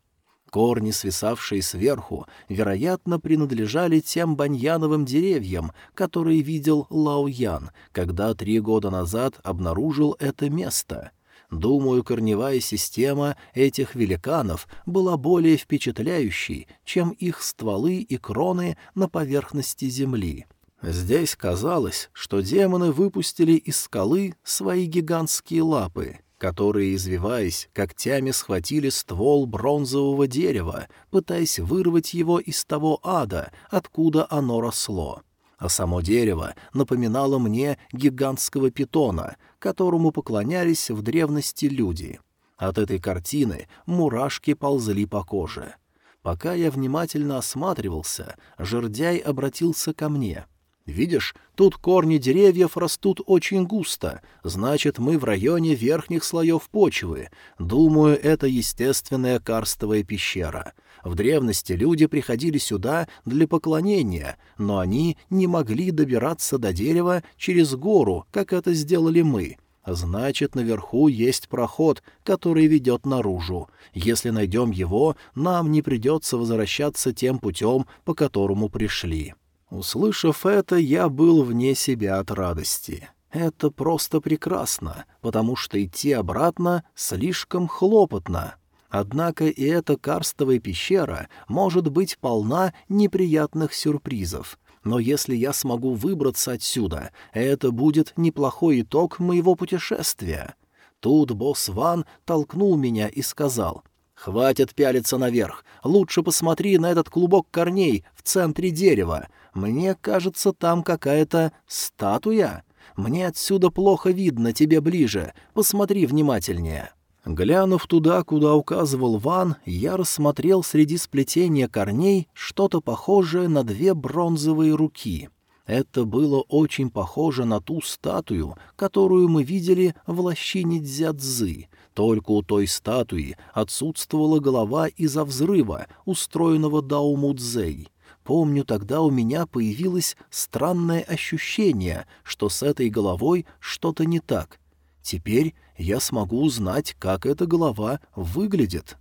Корни, свисавшие сверху, вероятно, принадлежали тем баньяновым деревьям, которые видел Лао Ян, когда три года назад обнаружил это место — Думаю, корневая система этих великанов была более впечатляющей, чем их стволы и кроны на поверхности Земли. Здесь казалось, что демоны выпустили из скалы свои гигантские лапы, которые, извиваясь, когтями схватили ствол бронзового дерева, пытаясь вырвать его из того ада, откуда оно росло. А само дерево напоминало мне гигантского питона, которому поклонялись в древности люди. От этой картины мурашки ползли по коже. Пока я внимательно осматривался, жердяй обратился ко мне — Видишь, тут корни деревьев растут очень густо, значит, мы в районе верхних слоев почвы. Думаю, это естественная карстовая пещера. В древности люди приходили сюда для поклонения, но они не могли добираться до дерева через гору, как это сделали мы. Значит, наверху есть проход, который ведет наружу. Если найдем его, нам не придется возвращаться тем путем, по которому пришли. Услышав это, я был вне себя от радости. Это просто прекрасно, потому что идти обратно слишком хлопотно. Однако и эта карстовая пещера может быть полна неприятных сюрпризов. Но если я смогу выбраться отсюда, это будет неплохой итог моего путешествия. Тут босс Ван толкнул меня и сказал, «Хватит пялиться наверх, лучше посмотри на этот клубок корней в центре дерева. Мне кажется, там какая-то статуя. Мне отсюда плохо видно, тебе ближе. Посмотри внимательнее». Глянув туда, куда указывал Ван, я рассмотрел среди сплетения корней что-то похожее на две бронзовые руки. Это было очень похоже на ту статую, которую мы видели в лощине Дзядзы. Только у той статуи отсутствовала голова из-за взрыва, устроенного Даумудзей. Помню, тогда у меня появилось странное ощущение, что с этой головой что-то не так. Теперь я смогу узнать, как эта голова выглядит.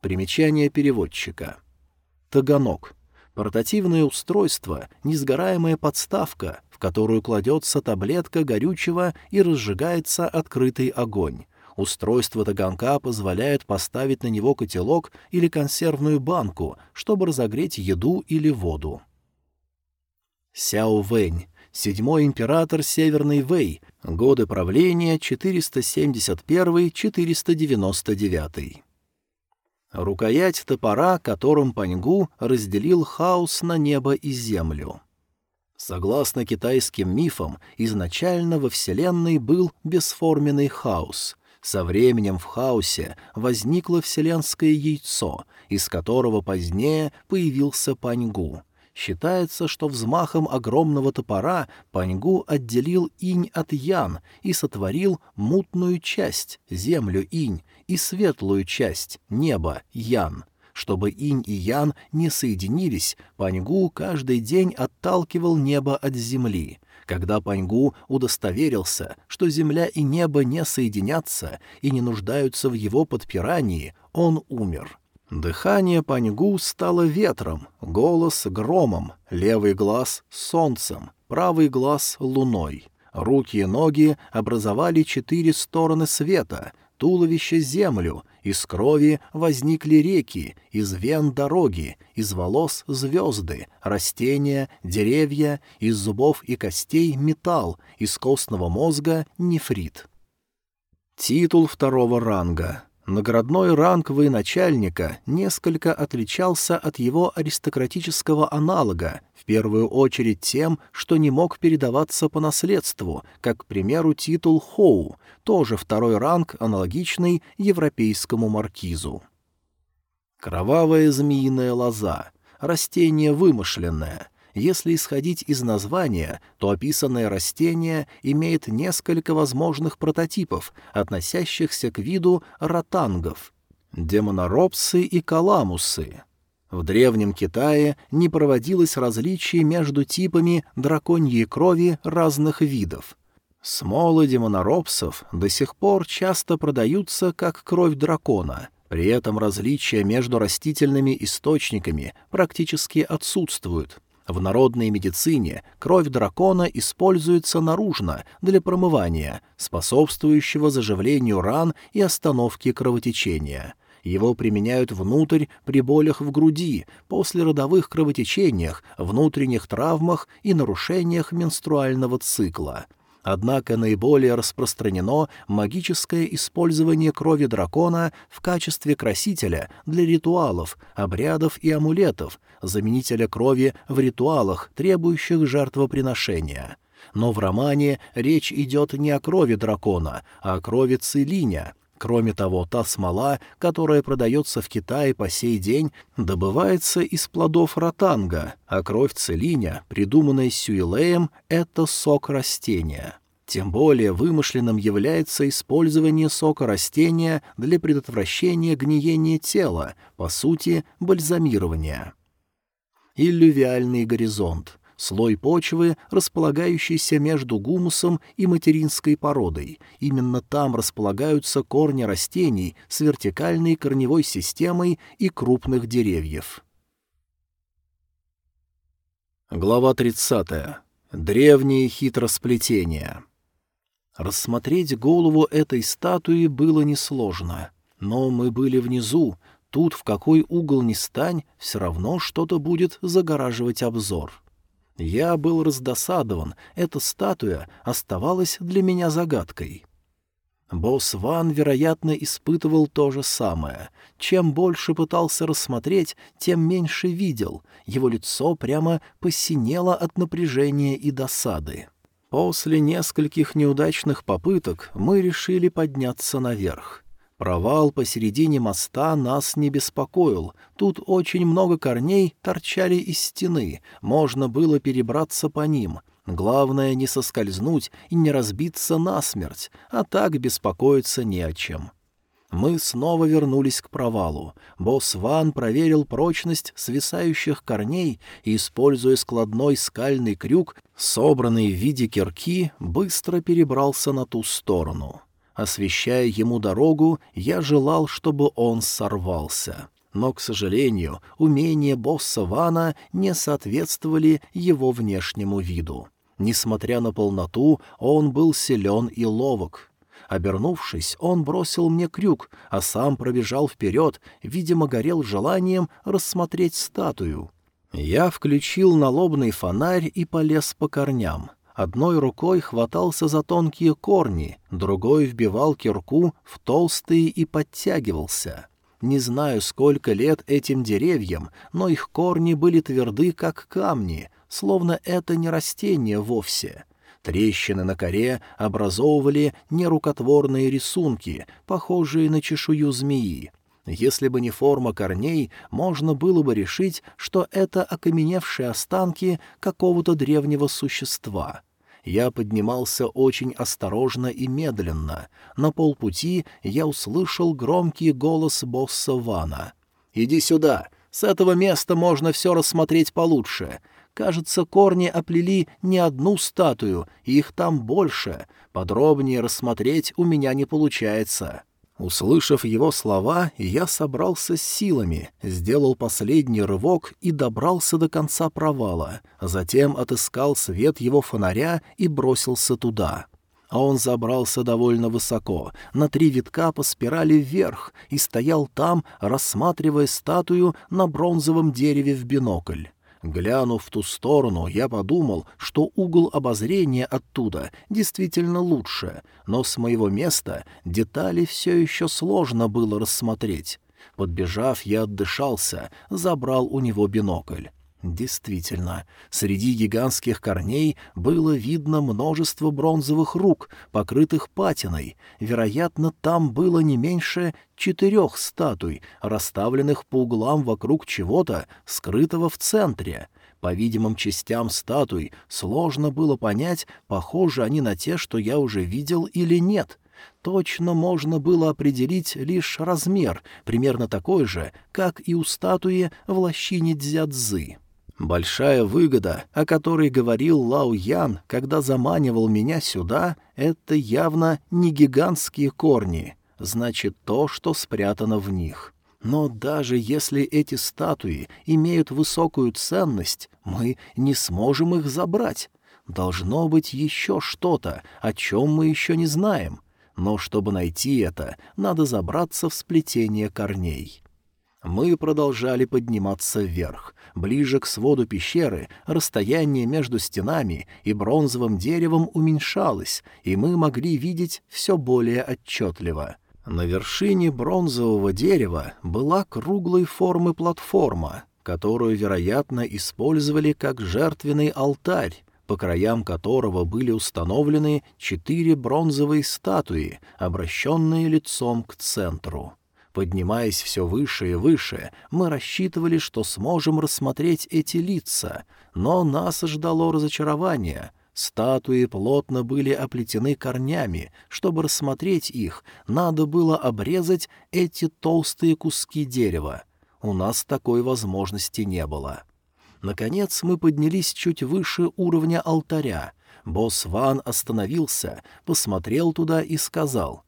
Примечание переводчика. Таганок. Портативное устройство, несгораемая подставка, в которую кладется таблетка горючего и разжигается открытый огонь. Устройство таганка позволяет поставить на него котелок или консервную банку, чтобы разогреть еду или воду. Сяо Вэнь, седьмой император Северной Вэй, годы правления 471-499. Рукоять топора, которым Паньгу разделил хаос на небо и землю. Согласно китайским мифам, изначально во Вселенной был бесформенный хаос, со временем в хаосе возникло вселенское яйцо, из которого позднее появился Паньгу. Считается, что взмахом огромного топора Паньгу отделил инь от ян и сотворил мутную часть, землю инь, и светлую часть, небо, ян. Чтобы инь и ян не соединились, Паньгу каждый день отталкивал небо от земли — когда Паньгу удостоверился, что земля и небо не соединятся и не нуждаются в его подпирании, он умер. Дыхание Паньгу стало ветром, голос — громом, левый глаз — солнцем, правый глаз — луной. Руки и ноги образовали четыре стороны света, туловище — землю, из крови возникли реки, из вен — дороги, из волос — звезды, растения, деревья, из зубов и костей — металл, из костного мозга — нефрит. Титул второго ранга. Наградной ранг военачальника несколько отличался от его аристократического аналога, в первую очередь тем, что не мог передаваться по наследству, как, к примеру, титул Хоу, тоже второй ранг, аналогичный европейскому маркизу. Кровавая змеиная лоза, растение вымышленное — если исходить из названия, то описанное растение имеет несколько возможных прототипов, относящихся к виду ротангов — демоноропсы и каламусы. В Древнем Китае не проводилось различий между типами драконьей крови разных видов. Смолы демоноропсов до сих пор часто продаются как кровь дракона — при этом различия между растительными источниками практически отсутствуют. В народной медицине кровь дракона используется наружно для промывания, способствующего заживлению ран и остановке кровотечения. Его применяют внутрь при болях в груди, после родовых кровотечениях, внутренних травмах и нарушениях менструального цикла. Однако наиболее распространено магическое использование крови дракона в качестве красителя для ритуалов, обрядов и амулетов, заменителя крови в ритуалах, требующих жертвоприношения. Но в романе речь идет не о крови дракона, а о крови Целиня, Кроме того, та смола, которая продается в Китае по сей день, добывается из плодов ротанга, а кровь целиня, придуманная Сюилеем, — это сок растения. Тем более вымышленным является использование сока растения для предотвращения гниения тела, по сути, бальзамирования. Иллювиальный горизонт слой почвы, располагающийся между гумусом и материнской породой. Именно там располагаются корни растений с вертикальной корневой системой и крупных деревьев. Глава 30. Древние хитросплетения. Рассмотреть голову этой статуи было несложно. Но мы были внизу, тут в какой угол ни стань, все равно что-то будет загораживать обзор. Я был раздосадован, эта статуя оставалась для меня загадкой. Босс Ван, вероятно, испытывал то же самое. Чем больше пытался рассмотреть, тем меньше видел. Его лицо прямо посинело от напряжения и досады. После нескольких неудачных попыток мы решили подняться наверх. Провал посередине моста нас не беспокоил. Тут очень много корней торчали из стены, можно было перебраться по ним. Главное не соскользнуть и не разбиться насмерть, а так беспокоиться не о чем. Мы снова вернулись к провалу. Босс Ван проверил прочность свисающих корней и, используя складной скальный крюк, собранный в виде кирки, быстро перебрался на ту сторону. Освещая ему дорогу, я желал, чтобы он сорвался. Но, к сожалению, умения босса Вана не соответствовали его внешнему виду. Несмотря на полноту, он был силен и ловок. Обернувшись, он бросил мне крюк, а сам пробежал вперед, видимо, горел желанием рассмотреть статую. Я включил налобный фонарь и полез по корням. Одной рукой хватался за тонкие корни, другой вбивал кирку в толстые и подтягивался. Не знаю, сколько лет этим деревьям, но их корни были тверды, как камни, словно это не растение вовсе. Трещины на коре образовывали нерукотворные рисунки, похожие на чешую змеи. Если бы не форма корней, можно было бы решить, что это окаменевшие останки какого-то древнего существа. Я поднимался очень осторожно и медленно. На полпути я услышал громкий голос босса Вана. «Иди сюда. С этого места можно все рассмотреть получше. Кажется, корни оплели не одну статую, их там больше. Подробнее рассмотреть у меня не получается». Услышав его слова, я собрался с силами, сделал последний рывок и добрался до конца провала, затем отыскал свет его фонаря и бросился туда. А он забрался довольно высоко, на три витка по спирали вверх, и стоял там, рассматривая статую на бронзовом дереве в бинокль. Глянув в ту сторону, я подумал, что угол обозрения оттуда действительно лучше, но с моего места детали все еще сложно было рассмотреть. Подбежав, я отдышался, забрал у него бинокль. Действительно, среди гигантских корней было видно множество бронзовых рук, покрытых патиной. Вероятно, там было не меньше четырех статуй, расставленных по углам вокруг чего-то, скрытого в центре. По видимым частям статуй сложно было понять, похожи они на те, что я уже видел или нет. Точно можно было определить лишь размер, примерно такой же, как и у статуи в лощине Дзядзы. Большая выгода, о которой говорил Лао Ян, когда заманивал меня сюда, это явно не гигантские корни, значит то, что спрятано в них. Но даже если эти статуи имеют высокую ценность, мы не сможем их забрать. Должно быть еще что-то, о чем мы еще не знаем. Но чтобы найти это, надо забраться в сплетение корней. Мы продолжали подниматься вверх. Ближе к своду пещеры расстояние между стенами и бронзовым деревом уменьшалось, и мы могли видеть все более отчетливо. На вершине бронзового дерева была круглой формы платформа, которую, вероятно, использовали как жертвенный алтарь, по краям которого были установлены четыре бронзовые статуи, обращенные лицом к центру. Поднимаясь все выше и выше, мы рассчитывали, что сможем рассмотреть эти лица, но нас ждало разочарование. Статуи плотно были оплетены корнями. Чтобы рассмотреть их, надо было обрезать эти толстые куски дерева. У нас такой возможности не было. Наконец мы поднялись чуть выше уровня алтаря. Босс Ван остановился, посмотрел туда и сказал,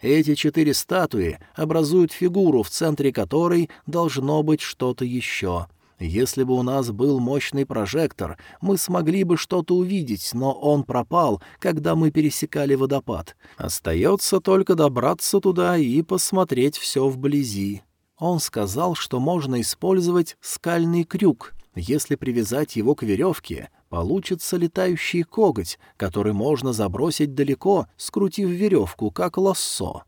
«Эти четыре статуи образуют фигуру, в центре которой должно быть что-то еще». Если бы у нас был мощный прожектор, мы смогли бы что-то увидеть, но он пропал, когда мы пересекали водопад. Остается только добраться туда и посмотреть все вблизи. Он сказал, что можно использовать скальный крюк, если привязать его к веревке, получится летающий коготь, который можно забросить далеко, скрутив веревку, как лассо.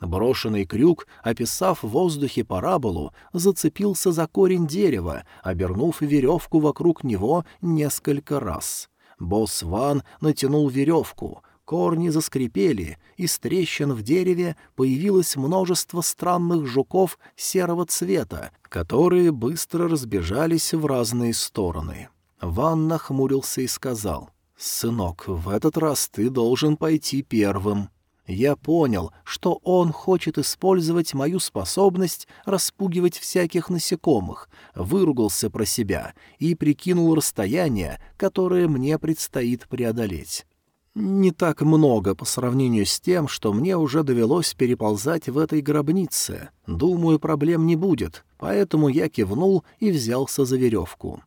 Брошенный крюк, описав в воздухе параболу, зацепился за корень дерева, обернув веревку вокруг него несколько раз. Босс Ван натянул веревку, Корни заскрипели, из трещин в дереве появилось множество странных жуков серого цвета, которые быстро разбежались в разные стороны. Ван нахмурился и сказал, «Сынок, в этот раз ты должен пойти первым». Я понял, что он хочет использовать мою способность распугивать всяких насекомых, выругался про себя и прикинул расстояние, которое мне предстоит преодолеть. Не так много по сравнению с тем, что мне уже довелось переползать в этой гробнице. Думаю, проблем не будет, поэтому я кивнул и взялся за веревку.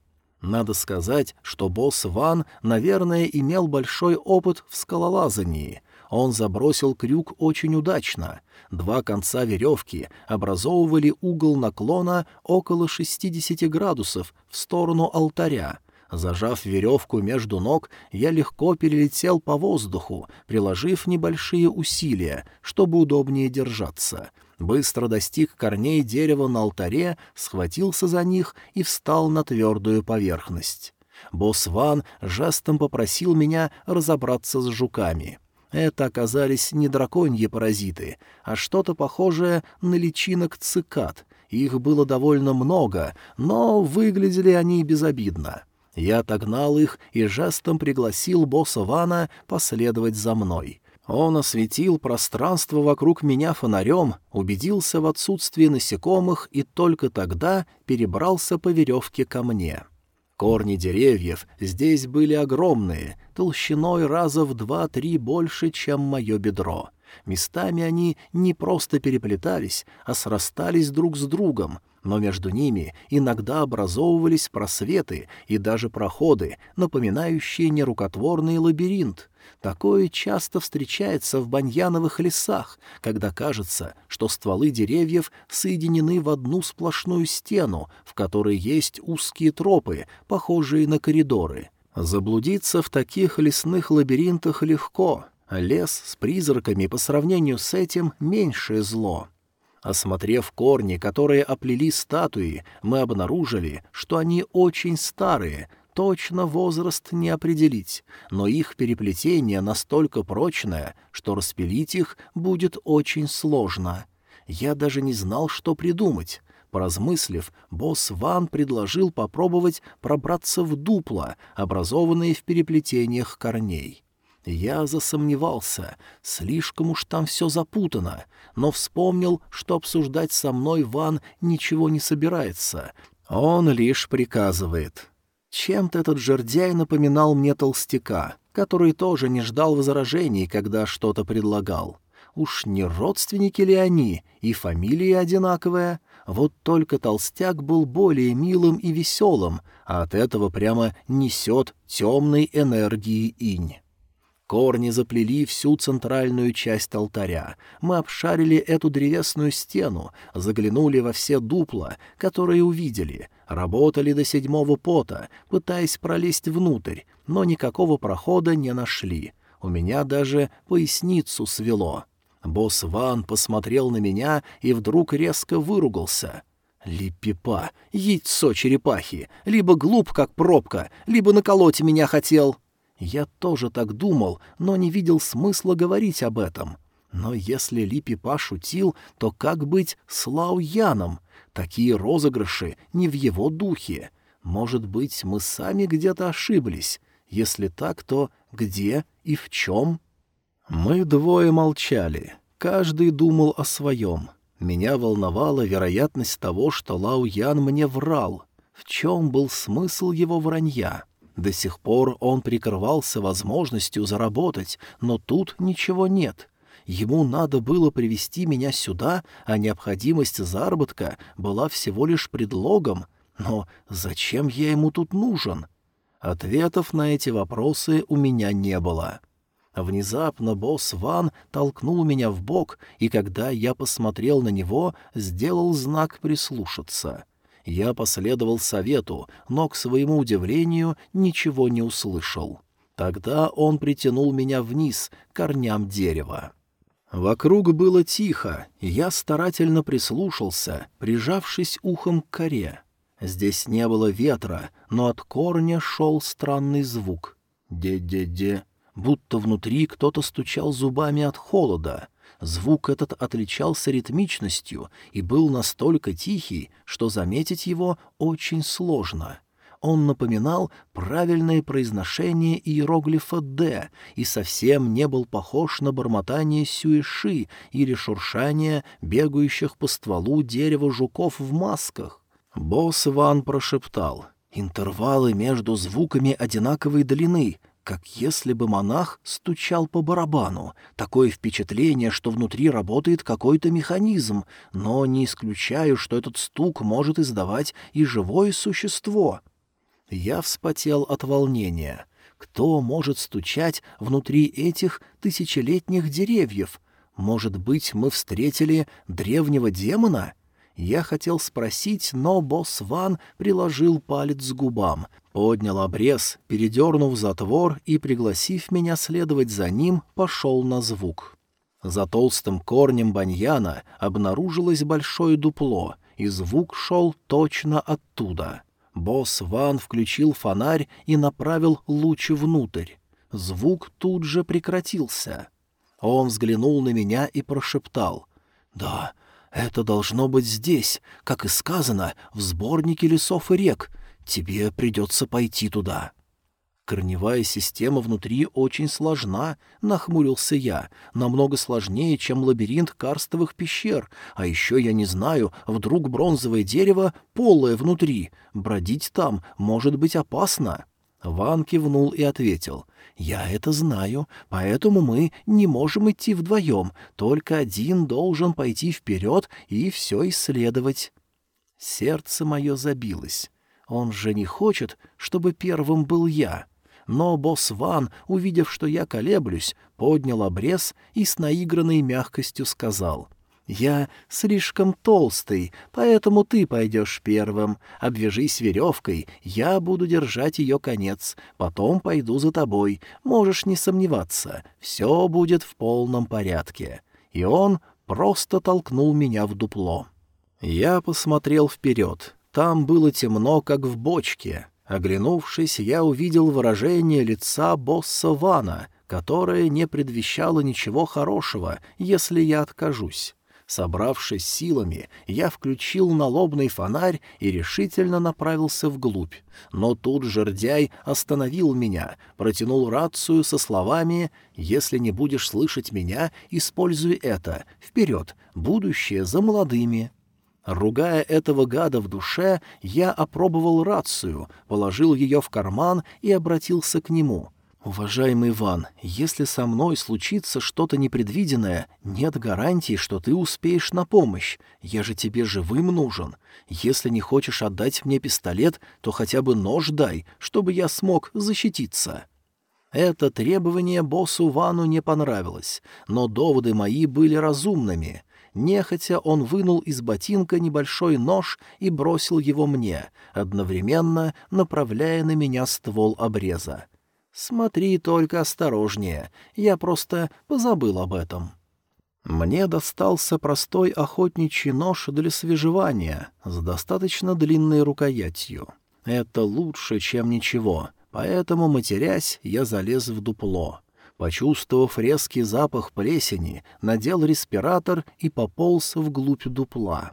Надо сказать, что босс Ван, наверное, имел большой опыт в скалолазании. Он забросил крюк очень удачно. Два конца веревки образовывали угол наклона около 60 градусов в сторону алтаря — Зажав веревку между ног, я легко перелетел по воздуху, приложив небольшие усилия, чтобы удобнее держаться. Быстро достиг корней дерева на алтаре, схватился за них и встал на твердую поверхность. Босс Ван жестом попросил меня разобраться с жуками. Это оказались не драконьи паразиты, а что-то похожее на личинок цикад. Их было довольно много, но выглядели они безобидно. Я отогнал их и жестом пригласил босса Вана последовать за мной. Он осветил пространство вокруг меня фонарем, убедился в отсутствии насекомых и только тогда перебрался по веревке ко мне. Корни деревьев здесь были огромные, толщиной раза в два-три больше, чем мое бедро. Местами они не просто переплетались, а срастались друг с другом — но между ними иногда образовывались просветы и даже проходы, напоминающие нерукотворный лабиринт. Такое часто встречается в баньяновых лесах, когда кажется, что стволы деревьев соединены в одну сплошную стену, в которой есть узкие тропы, похожие на коридоры. Заблудиться в таких лесных лабиринтах легко, лес с призраками по сравнению с этим — меньшее зло. Осмотрев корни, которые оплели статуи, мы обнаружили, что они очень старые, точно возраст не определить, но их переплетение настолько прочное, что распилить их будет очень сложно. Я даже не знал, что придумать. Поразмыслив, босс Ван предложил попробовать пробраться в дупло, образованные в переплетениях корней. Я засомневался, слишком уж там все запутано, но вспомнил, что обсуждать со мной Ван ничего не собирается. Он лишь приказывает. Чем-то этот жердяй напоминал мне толстяка, который тоже не ждал возражений, когда что-то предлагал. Уж не родственники ли они, и фамилия одинаковая? Вот только толстяк был более милым и веселым, а от этого прямо несет темной энергии инь. Корни заплели всю центральную часть алтаря. Мы обшарили эту древесную стену, заглянули во все дупла, которые увидели, работали до седьмого пота, пытаясь пролезть внутрь, но никакого прохода не нашли. У меня даже поясницу свело. Босс Ван посмотрел на меня и вдруг резко выругался. «Липипа, яйцо черепахи, либо глуп, как пробка, либо наколоть меня хотел». Я тоже так думал, но не видел смысла говорить об этом. Но если Липипа шутил, то как быть с Лауяном? Такие розыгрыши не в его духе. Может быть, мы сами где-то ошиблись. Если так, то где и в чем?» Мы двое молчали. Каждый думал о своем. Меня волновала вероятность того, что Лау Ян мне врал. В чем был смысл его вранья? До сих пор он прикрывался возможностью заработать, но тут ничего нет. Ему надо было привести меня сюда, а необходимость заработка была всего лишь предлогом. Но зачем я ему тут нужен? Ответов на эти вопросы у меня не было. Внезапно босс Ван толкнул меня в бок, и когда я посмотрел на него, сделал знак прислушаться. Я последовал совету, но, к своему удивлению, ничего не услышал. Тогда он притянул меня вниз, к корням дерева. Вокруг было тихо, и я старательно прислушался, прижавшись ухом к коре. Здесь не было ветра, но от корня шел странный звук. «Де-де-де», будто внутри кто-то стучал зубами от холода. Звук этот отличался ритмичностью и был настолько тихий, что заметить его очень сложно. Он напоминал правильное произношение иероглифа «Д» и совсем не был похож на бормотание сюэши или шуршание бегающих по стволу дерева жуков в масках. Босс Иван прошептал — Интервалы между звуками одинаковой длины, как если бы монах стучал по барабану. Такое впечатление, что внутри работает какой-то механизм, но не исключаю, что этот стук может издавать и живое существо. Я вспотел от волнения. Кто может стучать внутри этих тысячелетних деревьев? Может быть, мы встретили древнего демона?» Я хотел спросить, но босс Ван приложил палец к губам, поднял обрез, передернув затвор и, пригласив меня следовать за ним, пошел на звук. За толстым корнем баньяна обнаружилось большое дупло, и звук шел точно оттуда. Босс Ван включил фонарь и направил луч внутрь. Звук тут же прекратился. Он взглянул на меня и прошептал. «Да, это должно быть здесь, как и сказано, в сборнике лесов и рек. Тебе придется пойти туда». «Корневая система внутри очень сложна», — нахмурился я, «намного сложнее, чем лабиринт карстовых пещер, а еще я не знаю, вдруг бронзовое дерево полое внутри, бродить там может быть опасно». Ван кивнул и ответил, «Я это знаю, поэтому мы не можем идти вдвоем, только один должен пойти вперед и все исследовать». Сердце мое забилось. Он же не хочет, чтобы первым был я. Но босс Ван, увидев, что я колеблюсь, поднял обрез и с наигранной мягкостью сказал — «Я слишком толстый, поэтому ты пойдешь первым. Обвяжись веревкой, я буду держать ее конец. Потом пойду за тобой. Можешь не сомневаться, все будет в полном порядке». И он просто толкнул меня в дупло. Я посмотрел вперед. Там было темно, как в бочке. Оглянувшись, я увидел выражение лица босса Вана, которое не предвещало ничего хорошего, если я откажусь. Собравшись силами, я включил налобный фонарь и решительно направился вглубь. Но тут жердяй остановил меня, протянул рацию со словами «Если не будешь слышать меня, используй это. Вперед! Будущее за молодыми!» Ругая этого гада в душе, я опробовал рацию, положил ее в карман и обратился к нему. «Уважаемый Иван, если со мной случится что-то непредвиденное, нет гарантии, что ты успеешь на помощь. Я же тебе живым нужен. Если не хочешь отдать мне пистолет, то хотя бы нож дай, чтобы я смог защититься». Это требование боссу Вану не понравилось, но доводы мои были разумными. Нехотя он вынул из ботинка небольшой нож и бросил его мне, одновременно направляя на меня ствол обреза. «Смотри только осторожнее, я просто позабыл об этом». Мне достался простой охотничий нож для свежевания с достаточно длинной рукоятью. Это лучше, чем ничего, поэтому, матерясь, я залез в дупло. Почувствовав резкий запах плесени, надел респиратор и пополз вглубь дупла.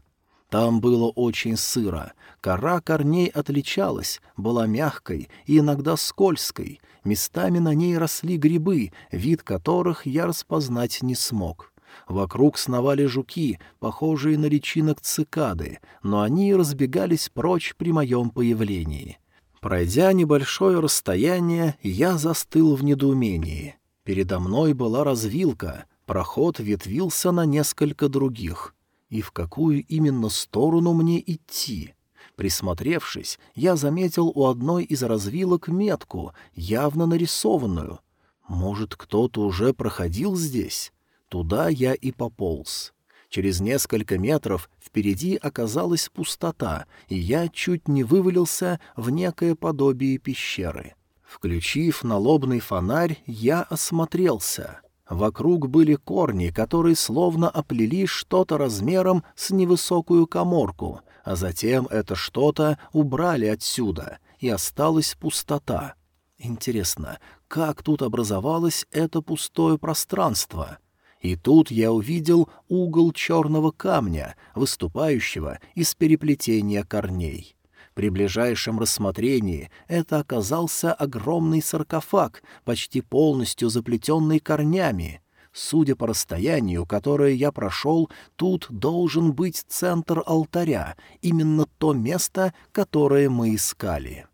Там было очень сыро, кора корней отличалась, была мягкой и иногда скользкой, местами на ней росли грибы, вид которых я распознать не смог. Вокруг сновали жуки, похожие на личинок цикады, но они разбегались прочь при моем появлении. Пройдя небольшое расстояние, я застыл в недоумении. Передо мной была развилка, проход ветвился на несколько других. И в какую именно сторону мне идти? Присмотревшись, я заметил у одной из развилок метку, явно нарисованную. Может, кто-то уже проходил здесь? Туда я и пополз. Через несколько метров впереди оказалась пустота, и я чуть не вывалился в некое подобие пещеры. Включив налобный фонарь, я осмотрелся. Вокруг были корни, которые словно оплели что-то размером с невысокую коморку, а затем это что-то убрали отсюда, и осталась пустота. Интересно, как тут образовалось это пустое пространство? И тут я увидел угол черного камня, выступающего из переплетения корней. При ближайшем рассмотрении это оказался огромный саркофаг, почти полностью заплетенный корнями. Судя по расстоянию, которое я прошел, тут должен быть центр алтаря, именно то место, которое мы искали.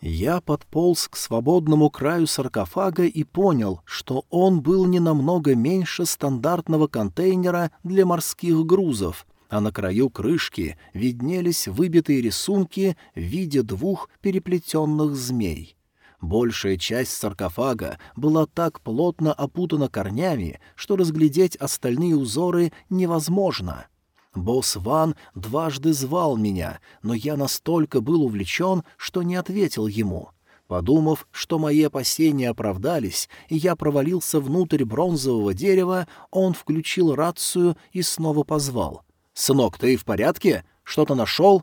Я подполз к свободному краю саркофага и понял, что он был не намного меньше стандартного контейнера для морских грузов, а на краю крышки виднелись выбитые рисунки в виде двух переплетенных змей. Большая часть саркофага была так плотно опутана корнями, что разглядеть остальные узоры невозможно. Босс Ван дважды звал меня, но я настолько был увлечен, что не ответил ему. Подумав, что мои опасения оправдались, и я провалился внутрь бронзового дерева, он включил рацию и снова позвал — «Сынок, ты в порядке? Что-то нашел?»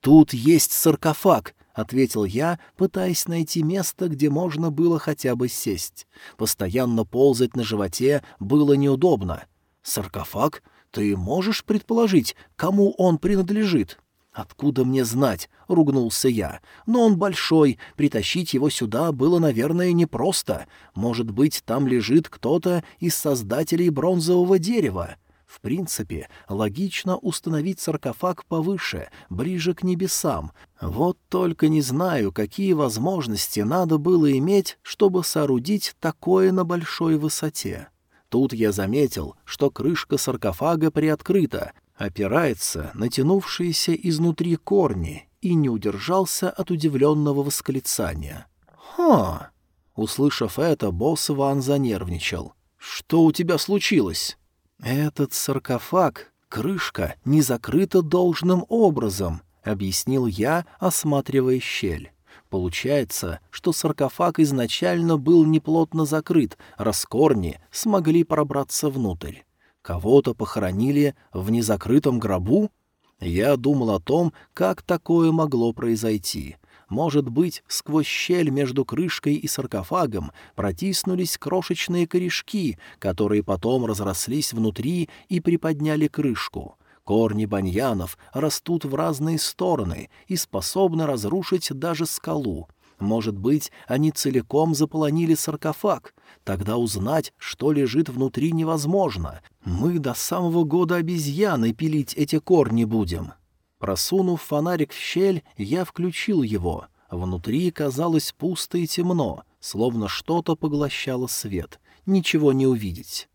«Тут есть саркофаг», — ответил я, пытаясь найти место, где можно было хотя бы сесть. Постоянно ползать на животе было неудобно. «Саркофаг? Ты можешь предположить, кому он принадлежит?» «Откуда мне знать?» — ругнулся я. «Но он большой, притащить его сюда было, наверное, непросто. Может быть, там лежит кто-то из создателей бронзового дерева». В принципе, логично установить саркофаг повыше, ближе к небесам. Вот только не знаю, какие возможности надо было иметь, чтобы соорудить такое на большой высоте. Тут я заметил, что крышка саркофага приоткрыта, опирается на тянувшиеся изнутри корни, и не удержался от удивленного восклицания. «Ха!» Услышав это, босс Иван занервничал. «Что у тебя случилось?» «Этот саркофаг, крышка, не закрыта должным образом», — объяснил я, осматривая щель. Получается, что саркофаг изначально был неплотно закрыт, раз корни смогли пробраться внутрь. Кого-то похоронили в незакрытом гробу? Я думал о том, как такое могло произойти — может быть, сквозь щель между крышкой и саркофагом протиснулись крошечные корешки, которые потом разрослись внутри и приподняли крышку. Корни баньянов растут в разные стороны и способны разрушить даже скалу. Может быть, они целиком заполонили саркофаг. Тогда узнать, что лежит внутри, невозможно. Мы до самого года обезьяны пилить эти корни будем. Просунув фонарик в щель, я включил его. Внутри казалось пусто и темно, словно что-то поглощало свет. Ничего не увидеть.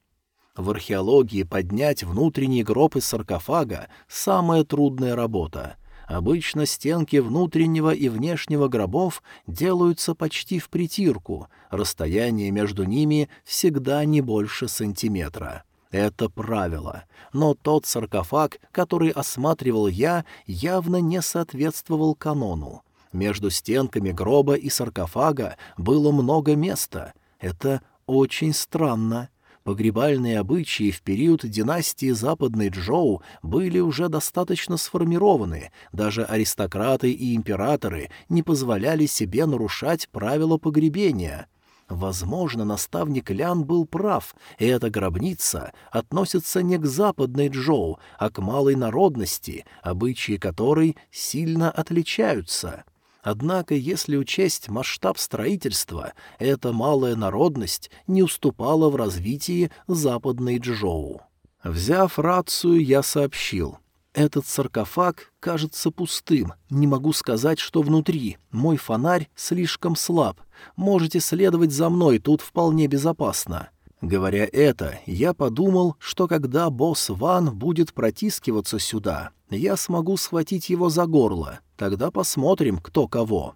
В археологии поднять внутренний гроб из саркофага — самая трудная работа. Обычно стенки внутреннего и внешнего гробов делаются почти в притирку, расстояние между ними всегда не больше сантиметра. Это правило. Но тот саркофаг, который осматривал я, явно не соответствовал канону. Между стенками гроба и саркофага было много места. Это очень странно. Погребальные обычаи в период династии Западной Джоу были уже достаточно сформированы, даже аристократы и императоры не позволяли себе нарушать правила погребения. Возможно, наставник Лян был прав, и эта гробница относится не к западной Джоу, а к малой народности, обычаи которой сильно отличаются. Однако, если учесть масштаб строительства, эта малая народность не уступала в развитии западной Джоу. Взяв рацию, я сообщил. Этот саркофаг кажется пустым. Не могу сказать, что внутри. Мой фонарь слишком слаб. Можете следовать за мной, тут вполне безопасно. Говоря это, я подумал, что когда босс Ван будет протискиваться сюда, я смогу схватить его за горло. Тогда посмотрим, кто кого.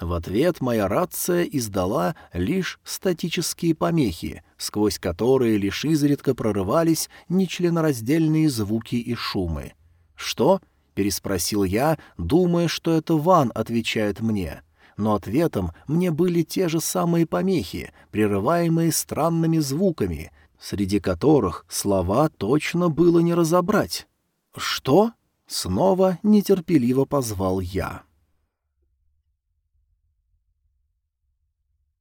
В ответ моя рация издала лишь статические помехи, сквозь которые лишь изредка прорывались нечленораздельные звуки и шумы. «Что?» — переспросил я, думая, что это Ван отвечает мне но ответом мне были те же самые помехи, прерываемые странными звуками, среди которых слова точно было не разобрать. «Что?» — снова нетерпеливо позвал я.